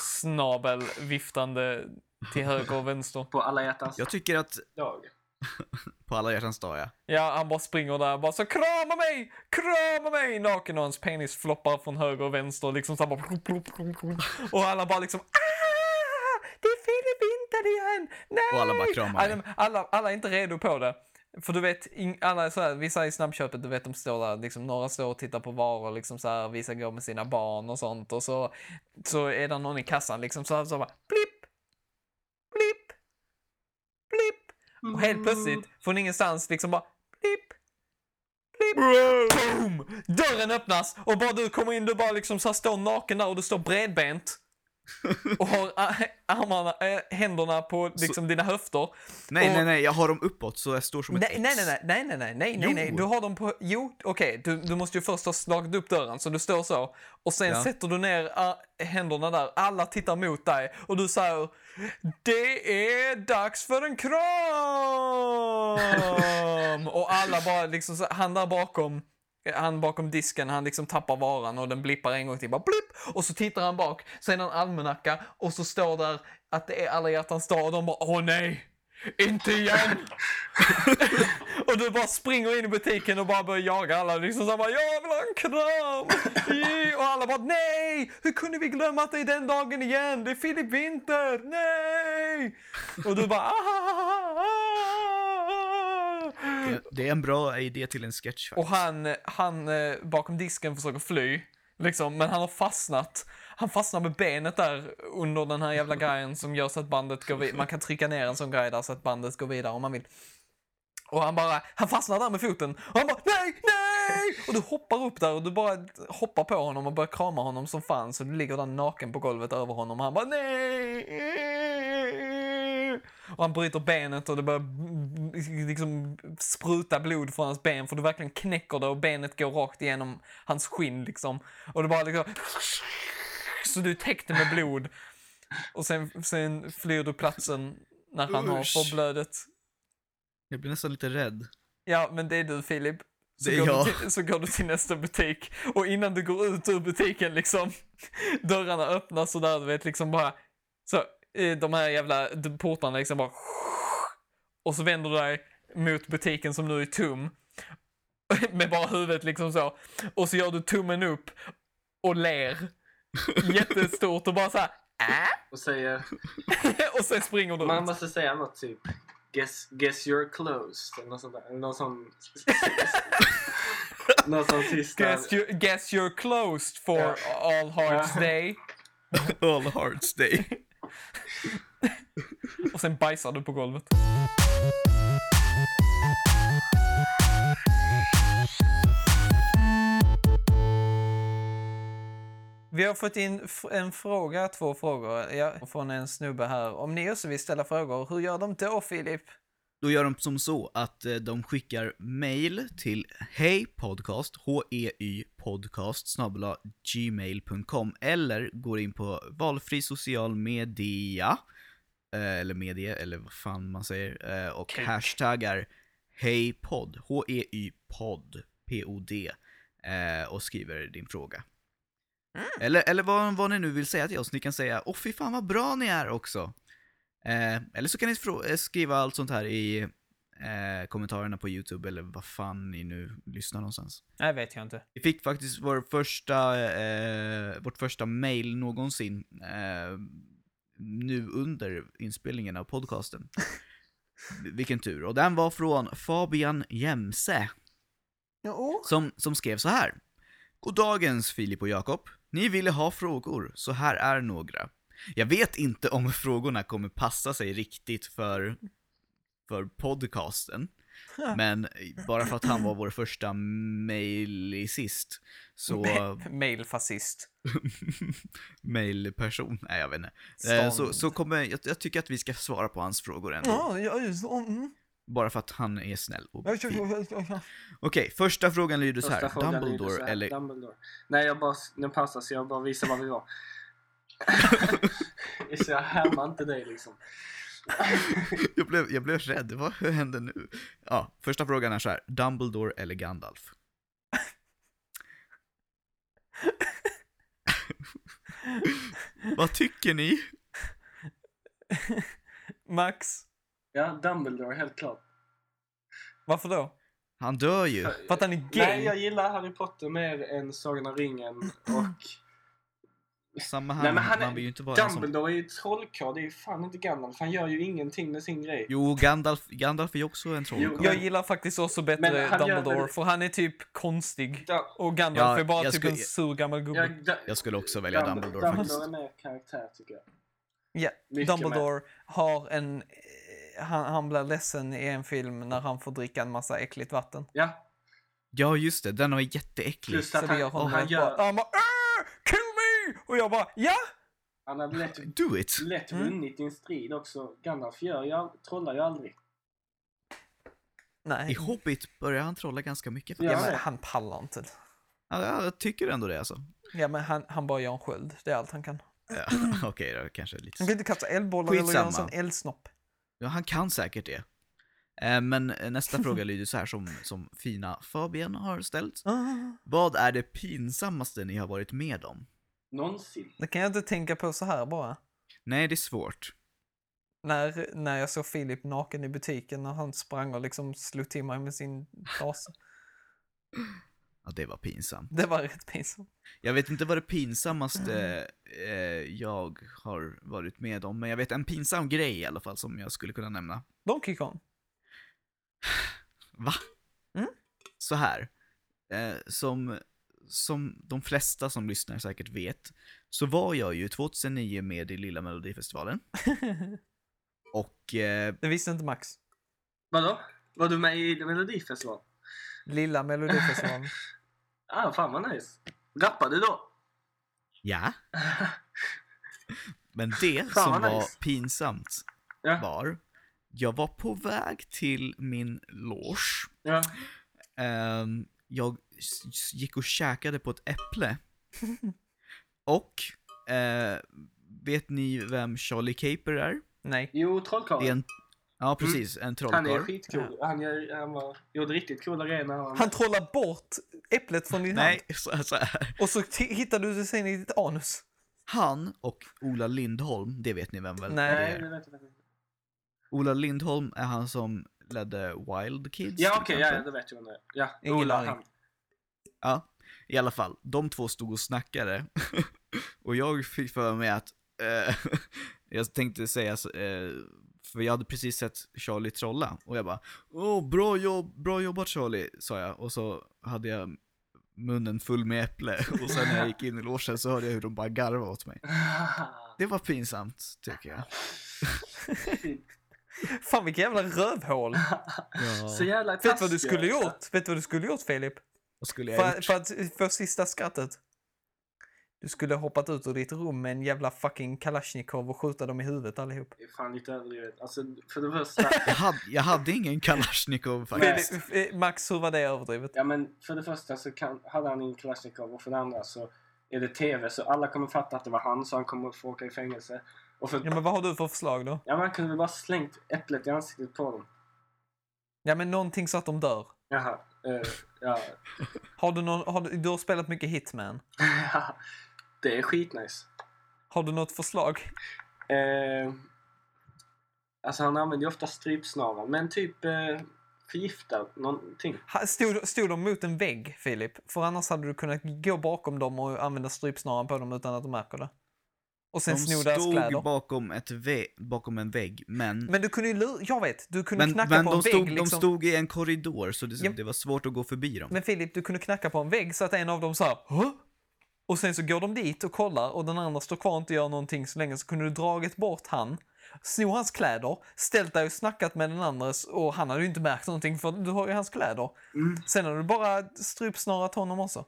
snabel viftande till höger och vänster. På alla hjärtans Jag tycker att, dag. på alla hjärtans dag ja. Ja, han bara springer där och bara så krama mig, krama mig, naken och hans penis floppar från höger och vänster liksom så här bara och alla bara liksom ah, det är Filip Winter igen, nej! Och alla bara kramar alla, alla, alla är inte redo på det. För du vet, alla så här, vissa i snabbköpet, du vet de står där, liksom några står och tittar på varor, liksom så här, vissa går med sina barn och sånt och så, så är det någon i kassan liksom så här, så bara blipp, blipp, blipp. Och helt plötsligt, från ingenstans, liksom bara blipp, blipp, boom! Dörren öppnas och bara du kommer in, du bara liksom så här står naken där och du står bredbent. Och har a- armarna, äh, händerna på liksom dina höfter. Nej, Och- nej, nej, jag har dem uppåt så jag står som ett Nej, X. nej, nej, nej, nej, nej, nej, nej, nej, du har dem på, jo, okej, du, du måste ju först ha slagit upp dörren så du står så och sen Ja. sätter du ner ah, händerna där, alla tittar mot dig och du säger det är dags för en kram! och alla bara liksom, så, han där bakom, han bakom disken, han liksom tappar varan och den blippar en gång till, bara blipp! Och så tittar han bak, så är det en almanacka och så står där att det är alla hjärtans dag och de bara åh nej! Inte igen! och du bara springer in i butiken och bara börjar jaga alla. Liksom så bara, jag vill ha en kram! Och alla bara, nej! Hur kunde vi glömma att det är den dagen igen? Det är Filip Winter! Nej! Och du bara, ah. Det, det är en bra idé till en sketch Och faktiskt. han, han eh, bakom disken försöker fly, liksom, men han har fastnat. Han fastnar med benet där under den här jävla grejen som gör så att bandet går vidare. Man kan trycka ner en sån grej där så att bandet går vidare om man vill. Och han bara, han fastnar där med foten och han bara nej, nej! Och du hoppar upp där och du bara hoppar på honom och börjar krama honom som fan så du ligger där naken på golvet över honom och han bara nej! Och han bryter benet och det börjar mm, liksom spruta blod från hans ben för du verkligen knäcker det och benet går rakt igenom hans skinn liksom. Och det bara liksom... Så du är täckt med blod. Och sen, sen flyr du platsen när han har Usch. förblödet. Jag blir nästan lite rädd. Ja, men det är du Filip. Så, Det är går jag. Du till, så går du till nästa butik och innan du går ut ur butiken liksom, dörrarna öppnas och där du vet liksom bara, så de här jävla portarna liksom bara, och så vänder du dig mot butiken som nu är tom, med bara huvudet liksom så, och så gör du tummen upp och ler jättestort och bara så här, äh? Och säger... och sen springer du Man ut. måste säga något typ... Guess, guess you're closed. Eller något sånt där. Någon sån... någon sån sista... Guess, you, guess you're closed for Ja. all hearts Ja. day. All Hearts Day. Och sen bajsar du på golvet. Vi har fått in en fråga, två frågor, ja, från en snubbe här. Om ni också vill ställa frågor, hur gör de då, Filip? Då gör de som så att eh, de skickar mail till hejpodcast, h-e-y podcast, gmail.com eller går in på valfri social media, eh, eller medie, eller vad fan man säger, eh, och Kuk. hashtaggar hejpodd, h-e-y podd, p-o-d, eh, och skriver din fråga. Eller, eller vad, vad ni nu vill säga till oss, ni kan säga åh fy fan vad bra ni är också. Eh, eller så kan ni eh, skriva allt sånt här i eh, kommentarerna på YouTube eller vad fan ni nu lyssnar någonstans. Nej, vet jag inte. Vi fick faktiskt vår första, eh, vårt första mail någonsin. Eh, nu under inspelningen av podcasten. Vilken tur. Och den var från Fabian Jämse. Ja. Som, som skrev så här. God dagens Filip och Jakob. Ni ville ha frågor, så här är några. Jag vet inte om frågorna kommer passa sig riktigt för, för podcasten. Men bara för att han var vår första mailisist så... Mailfascist. mailperson? Nej, jag vet inte. Eh, Så, så kommer, jag, jag tycker att vi ska svara på hans frågor ändå. Ja, ja, just. Mm. Bara för att han är snäll och. Okej, första frågan lyder så här. frågan lyder Dumbledore så här, eller... Dumbledore. Nej, jag bara... Den pausar så jag bara visar vad vi var. Så jag härmar inte dig liksom. jag, blev, jag blev rädd, vad hände nu? Ja, första frågan är så här. Dumbledore eller Gandalf? vad tycker ni? Max, Ja, Dumbledore, helt klart. varför då? Han dör ju. För att han är gay? Nej, jag gillar Harry Potter mer än Sagan om ringen och... Samma Nej, här, men han man är- vill ju inte vara som... Dumbledore är ju trollkarl, det är ju fan inte Gandalf. Han gör ju ingenting med sin grej. Jo, Gandalf, Gandalf är ju också en trollkarl. Jag gillar faktiskt också bättre han gör Dumbledore, väl- för han är typ konstig. Da- Och Gandalf Ja, är bara typ skulle- en sur gammal gubbe. jag, da- Jag skulle också välja Dumb- Dumbledore faktiskt. Dumbledore är mer karaktär tycker jag. Ja, Mycket Dumbledore har en... eh, Han, han blir ledsen i en film när han får dricka en massa äckligt vatten. Ja, Ja, just det. Den var jätteäcklig. plus Så att det gör han, honom han, väldigt gör, bra. Han bara "Åh, Kill me! Och jag bara ja! han hade lätt, Do it! lätt Mm. vunnit i en strid också. Gandalf gör ju, trollar ju aldrig. Nej. I Hobbit börjar han trolla ganska mycket. Ja, men det. han pallar inte. Ja, jag tycker ändå det alltså. Ja, men han, han bara gör en sköld. Det är allt han kan. Ja, Okej då, kanske lite... Han kan inte kasta eldbollar eller göra en Skitsamma. sån eldsnopp. Ja, han kan säkert det. Eh, Men nästa fråga lyder så här som, som fina Fabian har ställt. Ah, Vad är det pinsammaste ni har varit med om? Någonsin. Det kan jag inte tänka på så här bara. Nej, det är svårt. När, när jag såg Filip naken i butiken när han sprang och liksom slog till mig med sin trasa. Ja, det var pinsamt. Det var rätt pinsamt. Jag vet inte vad det pinsammaste eh, jag har varit med om, men jag vet en pinsam grej i alla fall som jag skulle kunna nämna. Donkey Kong. Va? Mm. Så här. Eh, som, som de flesta som lyssnar säkert vet, så var jag ju 2009 med i Lilla Melodifestivalen. Och eh, Det visste inte Max. Vadå? Var du med i Melodifestivalen? Lilla Melodifestivalen. Ah, fan vad nice. Rappade du då? ja. Men det Fan, som var nice. pinsamt Ja. var, jag var på väg till min loge. Ja. Ehm, jag gick och käkade på ett äpple. Och, eh, vet ni vem Charlie Caper är? Nej. Jo, trollkarlen. en, ja precis, en Han är trollkarl. skitcool. Han, gör, han var, gjorde riktigt coola grejer när han Han trollar bort äpplet från din Nej, hand. så, så här. Och så hittade du det sen i ditt anus. Han och Ola Lindholm, det vet ni vem väl Nej. det Nej, är? det vet jag faktiskt inte. Ola Lindholm är han som ledde Wild Kids. Ja, till okej, exempel. ja, det vet jag vem det är. Ja, Ingen Ola, han. Ja, i alla fall. De två stod och snackade. och jag fick för mig att, eh, jag tänkte säga, eh, för jag hade precis sett Charlie trolla. Och jag bara, åh bra, jobb, bra jobbat Charlie, sa jag. Och så hade jag munnen full med äpple. Och sen när jag gick in i logen så hörde jag hur de bara garvade åt mig. Det var pinsamt, tycker jag. Fan vilka jävla rövhål. Ja. Så jävla Vet du vad du skulle gjort? Vet du vad du skulle gjort Filip? Vad skulle jag För, gjort? för att få sista skrattet. Du skulle hoppat ut ur ditt rum med en jävla fucking kalasjnikov och skjuta dem i huvudet allihop. Det är fan lite överdrivet. Alltså, för det första... Jag hade, jag hade ingen kalasjnikov faktiskt. Filip, eh, Max, hur var det överdrivet? ja, men för det första så kan, hade han en Kalashnikov och för det andra så är det TV så alla kommer fatta att det var han så han kommer få åka i fängelse. Och för, Ja men vad har du för förslag då? ja, man kunde väl bara slängt äpplet i ansiktet på dem. Ja men någonting så att de dör. Jaha. eh, ja. Har du någon, har du, du har spelat mycket Hitman. det är skitnice. Har du något förslag? Eh, alltså han använder ju ofta strypsnaran men typ eh, förgifta någonting. Stod, stod de mot en vägg, Filip? För annars hade du kunnat gå bakom dem och använda strypsnaran på dem utan att de märker det. Och sen De sno deras kläder. stod bakom, ett vä- bakom en vägg, men... Men du kunde ju lura, jag vet, du kunde Men, knacka men på de, en stod, vägg de liksom. stod i en korridor, så det, Ja. det var svårt att gå förbi dem. Men Filip, du kunde knacka på en vägg så att en av dem sa Hå? Och sen så går de dit och kollar och den andra står kvar och inte gör någonting så länge så kunde du dragit bort han, sno hans kläder, ställt dig och snackat med den andres och han hade ju inte märkt någonting för du har ju hans kläder. Mm. Sen har du bara strupsnarat honom också.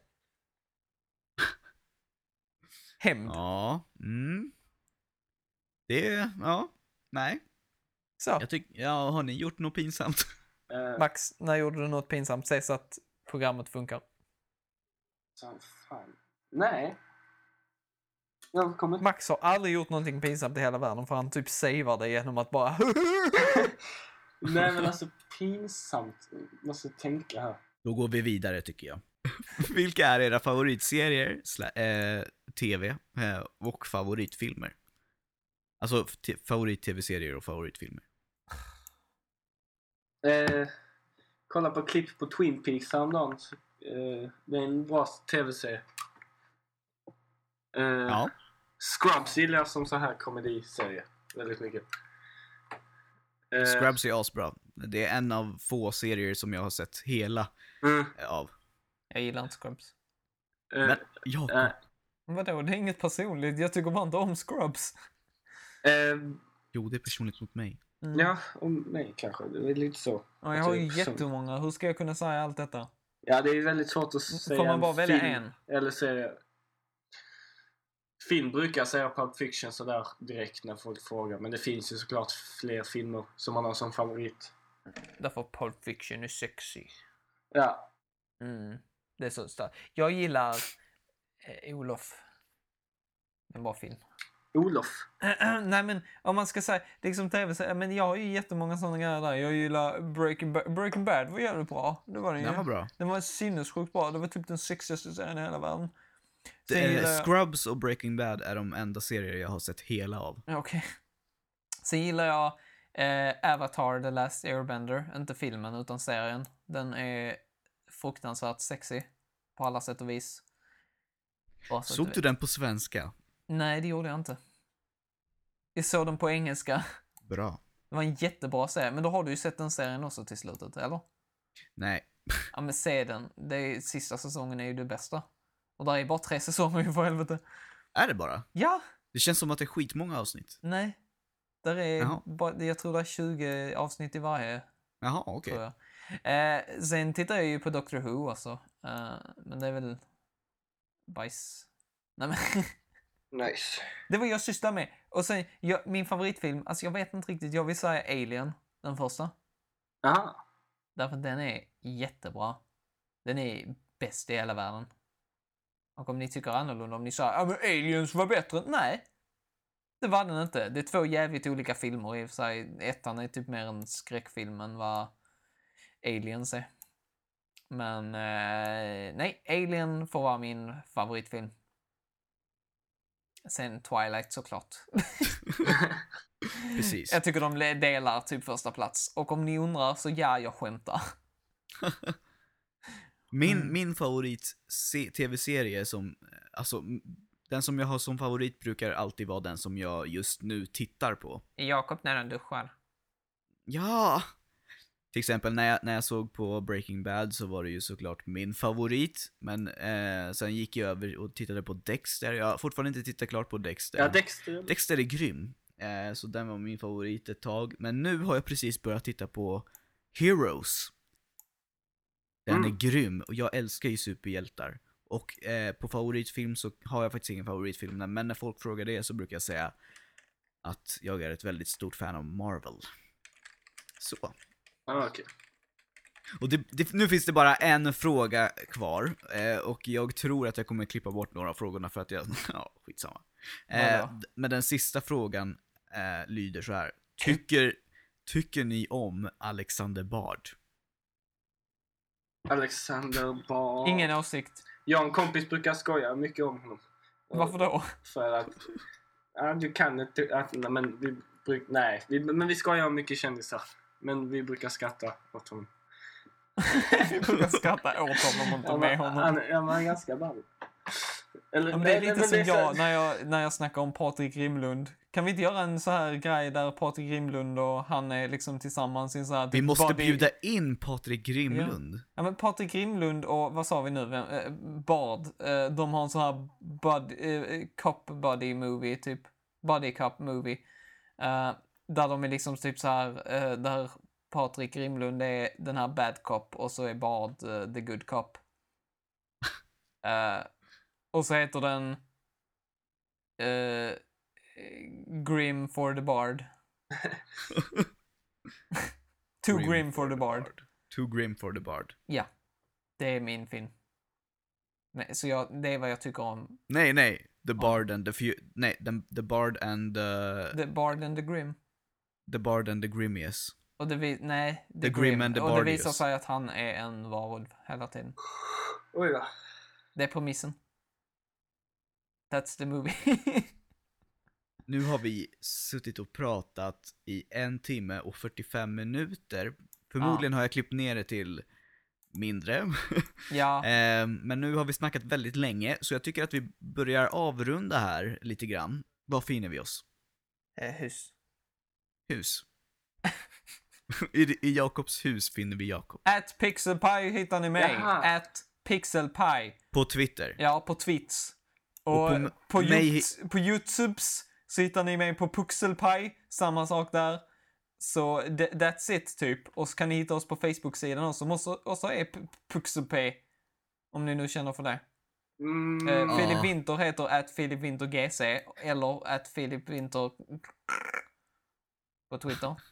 Hämnd. Ja, mm. Det, ja, nej. Så, Jag tycker, ja, har ni gjort något pinsamt? Eh, Max, när gjorde du något pinsamt? Säg så att programmet funkar. så fan. Nej. Jag kommer. Max har aldrig gjort någonting pinsamt i hela världen för han typ savar det genom att bara Nej men alltså pinsamt. Måste tänka här. Då går vi vidare tycker jag. Vilka är era favoritserier, sla- eh, tv eh, och favoritfilmer? Alltså favorit-tv-serier och favoritfilmer. Eh, kolla på klipp på Twin Peaks häromdagen. Eh, det är en bra tv-serie. Eh, Ja. Scrubs gillar jag som så här komediserie väldigt mycket. Eh, Scrubs är asbra. Det är en av få serier som jag har sett hela Mm, av. Jag gillar inte Scrubs. eh, Men, Jakob, eh, Vadå, det är inget personligt. Jag tycker bara inte om Scrubs. eh, jo det är personligt mot mig. Mm. ja, om mig kanske. Det är lite så. Ja, jag har ju Alltså, jättemånga. Hur ska jag kunna säga allt detta? Ja, det är väldigt svårt att säga Får man bara en välja film, en? Eller säga... Film brukar jag säga Pulp Fiction sådär direkt när folk frågar. Men det finns ju såklart fler filmer som man har som favorit. Därför Pulp Fiction är sexy. Ja. Mm. Det är. Jag gillar eh, Olof. En bra film. Olof. Nej men om man ska säga, liksom tv men jag har ju jättemånga sådana grejer där. Jag gillar Breaking, ba Breaking Bad var jävligt bra. Det var den ju. Den var bra. Den var sinnessjukt bra. Det var typ den sexigaste serien i hela världen. Sen Det gillar Scrubs och Breaking Bad är de enda serier jag har sett hela av. Okej. Sen gillar jag eh, Avatar The Last Airbender. Inte filmen, utan serien. Den är fruktansvärt sexy. På alla sätt och vis. Såg du den på svenska? Nej, det gjorde jag inte. Jag såg den på engelska. Bra. Det var en jättebra serie. Men då har du ju sett den serien också till slutet, eller? Nej. Ja, men se den. Det är, sista säsongen är ju det bästa. Och där är bara tre säsonger ju för helvete. Är det bara? Ja! Det känns som att det är skitmånga avsnitt. Nej. Där är Jaha. bara, jag tror det är 20 avsnitt i varje Jaha, okej. jag. Eh, sen tittar jag ju på Doctor Who alltså. Eh, men det är väl bajs. Nej men, Nice. det var jag sysslar med. Och sen, jag, min favoritfilm, alltså jag vet inte riktigt, jag vill säga Alien, den första. Aha. Därför den är jättebra. Den är bäst i hela världen. Och om ni tycker annorlunda, om ni säger att Aliens var bättre. Nej. Det var den inte. Det är två jävligt olika filmer i och för sig. Ettan är typ mer en skräckfilm än vad Aliens är. Men eh, nej, Alien får vara min favoritfilm. Sen Twilight såklart. Precis. Jag tycker de delar typ första plats. Och om ni undrar så ja, jag skämtar. Min, Mm. min favorit se- tv-serie som, alltså m- den som jag har som favorit brukar alltid vara den som jag just nu tittar på. Jakob när han duschar. Ja! Till exempel när jag, när jag såg på Breaking Bad så var det ju såklart min favorit. Men eh, sen gick jag över och tittade på Dexter. Jag har fortfarande inte tittat klart på Dexter. Ja, Dexter. Dexter är grym. Eh, så den var min favorit ett tag. Men nu har jag precis börjat titta på Heroes. Den Mm. är grym och jag älskar ju superhjältar. Och eh, på favoritfilm så har jag faktiskt ingen favoritfilm. Men när folk frågar det så brukar jag säga att jag är ett väldigt stort fan av Marvel. Så. Ah, okej. Och det, det, nu finns det bara en fråga kvar. Eh, och jag tror att jag kommer klippa bort några av frågorna för att jag, ja skitsamma. Eh, men den sista frågan eh, lyder så här. Tycker, tycker ni om Alexander Bard? Alexander Bard. Ingen åsikt. Jag och en kompis brukar skoja mycket om honom. Varför då? För att... Ja, du kan inte... Att, nej, men vi Nej, vi, men vi skojar om mycket kändisar. Men vi brukar skratta åt honom. Vi brukar skratta åt honom och inte Ja, med honom. han, ja, han är ganska ball. Eller, Ja, men det är nej, lite men som det är så- jag när, jag när jag snackar om Patrik Rimlund. Kan vi inte göra en så här grej där Patrik Rimlund och han är liksom tillsammans i en så här... Vi måste body- bjuda in Patrik Grimlund. Ja men Patrik Rimlund och vad sa vi nu? Vem- eh, Bard. eh, De har en sån här bud, eh, cop buddy movie typ. Buddy cop movie. Där de är liksom typ så här eh, där Patrik Rimlund är den här bad cop och så är Bard eh, the good cop. Eh, och så heter den eh, Grim for the Bard. Too grim, for the Bard. Too grim for the bard. Ja, det är min film. Nej, så jag, det är vad jag tycker om Nej, nej. The bard and the. Nej, the, the bard and the... The Bard and the Grim. The bard and the grimmiest. Och det vi, nej, The Grim and the Och det Bardius. visar sig att han är en varulv hela tiden. Oj då. Det är premissen. That's the movie. Nu har vi suttit och pratat i en timme och 45 minuter. Förmodligen har jag klippt ner det till mindre. ja, Eh, Men nu har vi snackat väldigt länge, så jag tycker att vi börjar avrunda här lite grann. Var finner vi oss? eh, hus. Hus. I, I Jakobs hus finner vi Jakob. At Pixelpie hittar ni mig. Jaha. At Pixelpie. På Twitter. Ja, på Twits. Och, Och på på, mig- på Youtubes så hittar ni mig på Puxelpie. Samma sak där. Så th- that's it typ. Och så kan ni hitta oss på Facebook-sidan också. Och så, är P- Puxelpie. Om ni nu känner för det. Mm, Eh. Filip Winter heter att Filip Winter GC eller att Filip Winter på Twitter.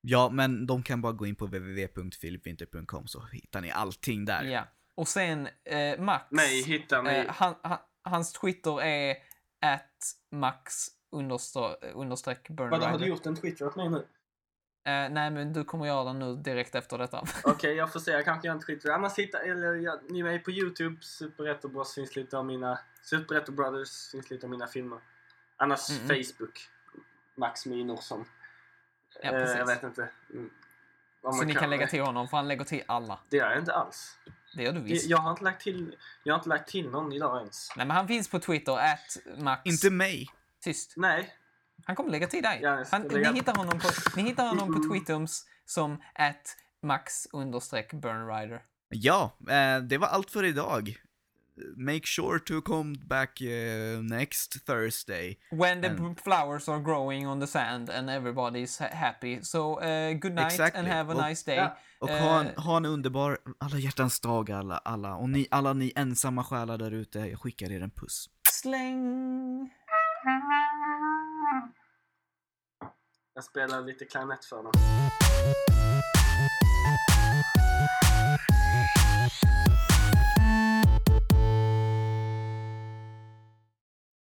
Ja, men de kan bara gå in på www.filipvinter.com så hittar ni allting där. Ja. Och sen eh, Max. mig hittar mig. Eh, han, han, hans Twitter är att max understreck, burn Vadå, har du gjort en Twitter åt mig nu? Eh, nej, men du kommer göra den nu direkt efter detta. Okej, jag får se. Jag kanske gör en Twitter. Annars hittar, eller ja, ni är med på Youtube. Super Bros finns lite av mina... Super Brothers finns lite av mina filmer. Annars Mm. Facebook. Max Minorsson. Ja, Eh, precis. jag vet inte. Mm. Så ni kan lägga till honom, för han lägger till alla. Det gör jag inte alls. Det gör du Jag, visst. jag, har inte lagt till, jag har inte lagt till någon idag ens. Nej, men han finns på Twitter, att max... Inte mig. Tyst. Nej. Han kommer lägga till dig. Ja, Han, lägga- ni, hittar honom på, ni hittar honom på Twitters som at max understreck burnrider. Ja, eh, det var allt för idag. Make sure to come back eh, next Thursday. When the And- flowers are growing on the sand and everybody's ha- happy. So, uh, good night Exactly. and have a Och- nice day. Ja. Och ha en, Eh. ha en underbar alla hjärtans dag alla, alla. Och ni, alla ni ensamma själar där ute, jag skickar er en puss. Släng! Jag spelar lite klarinett för dem.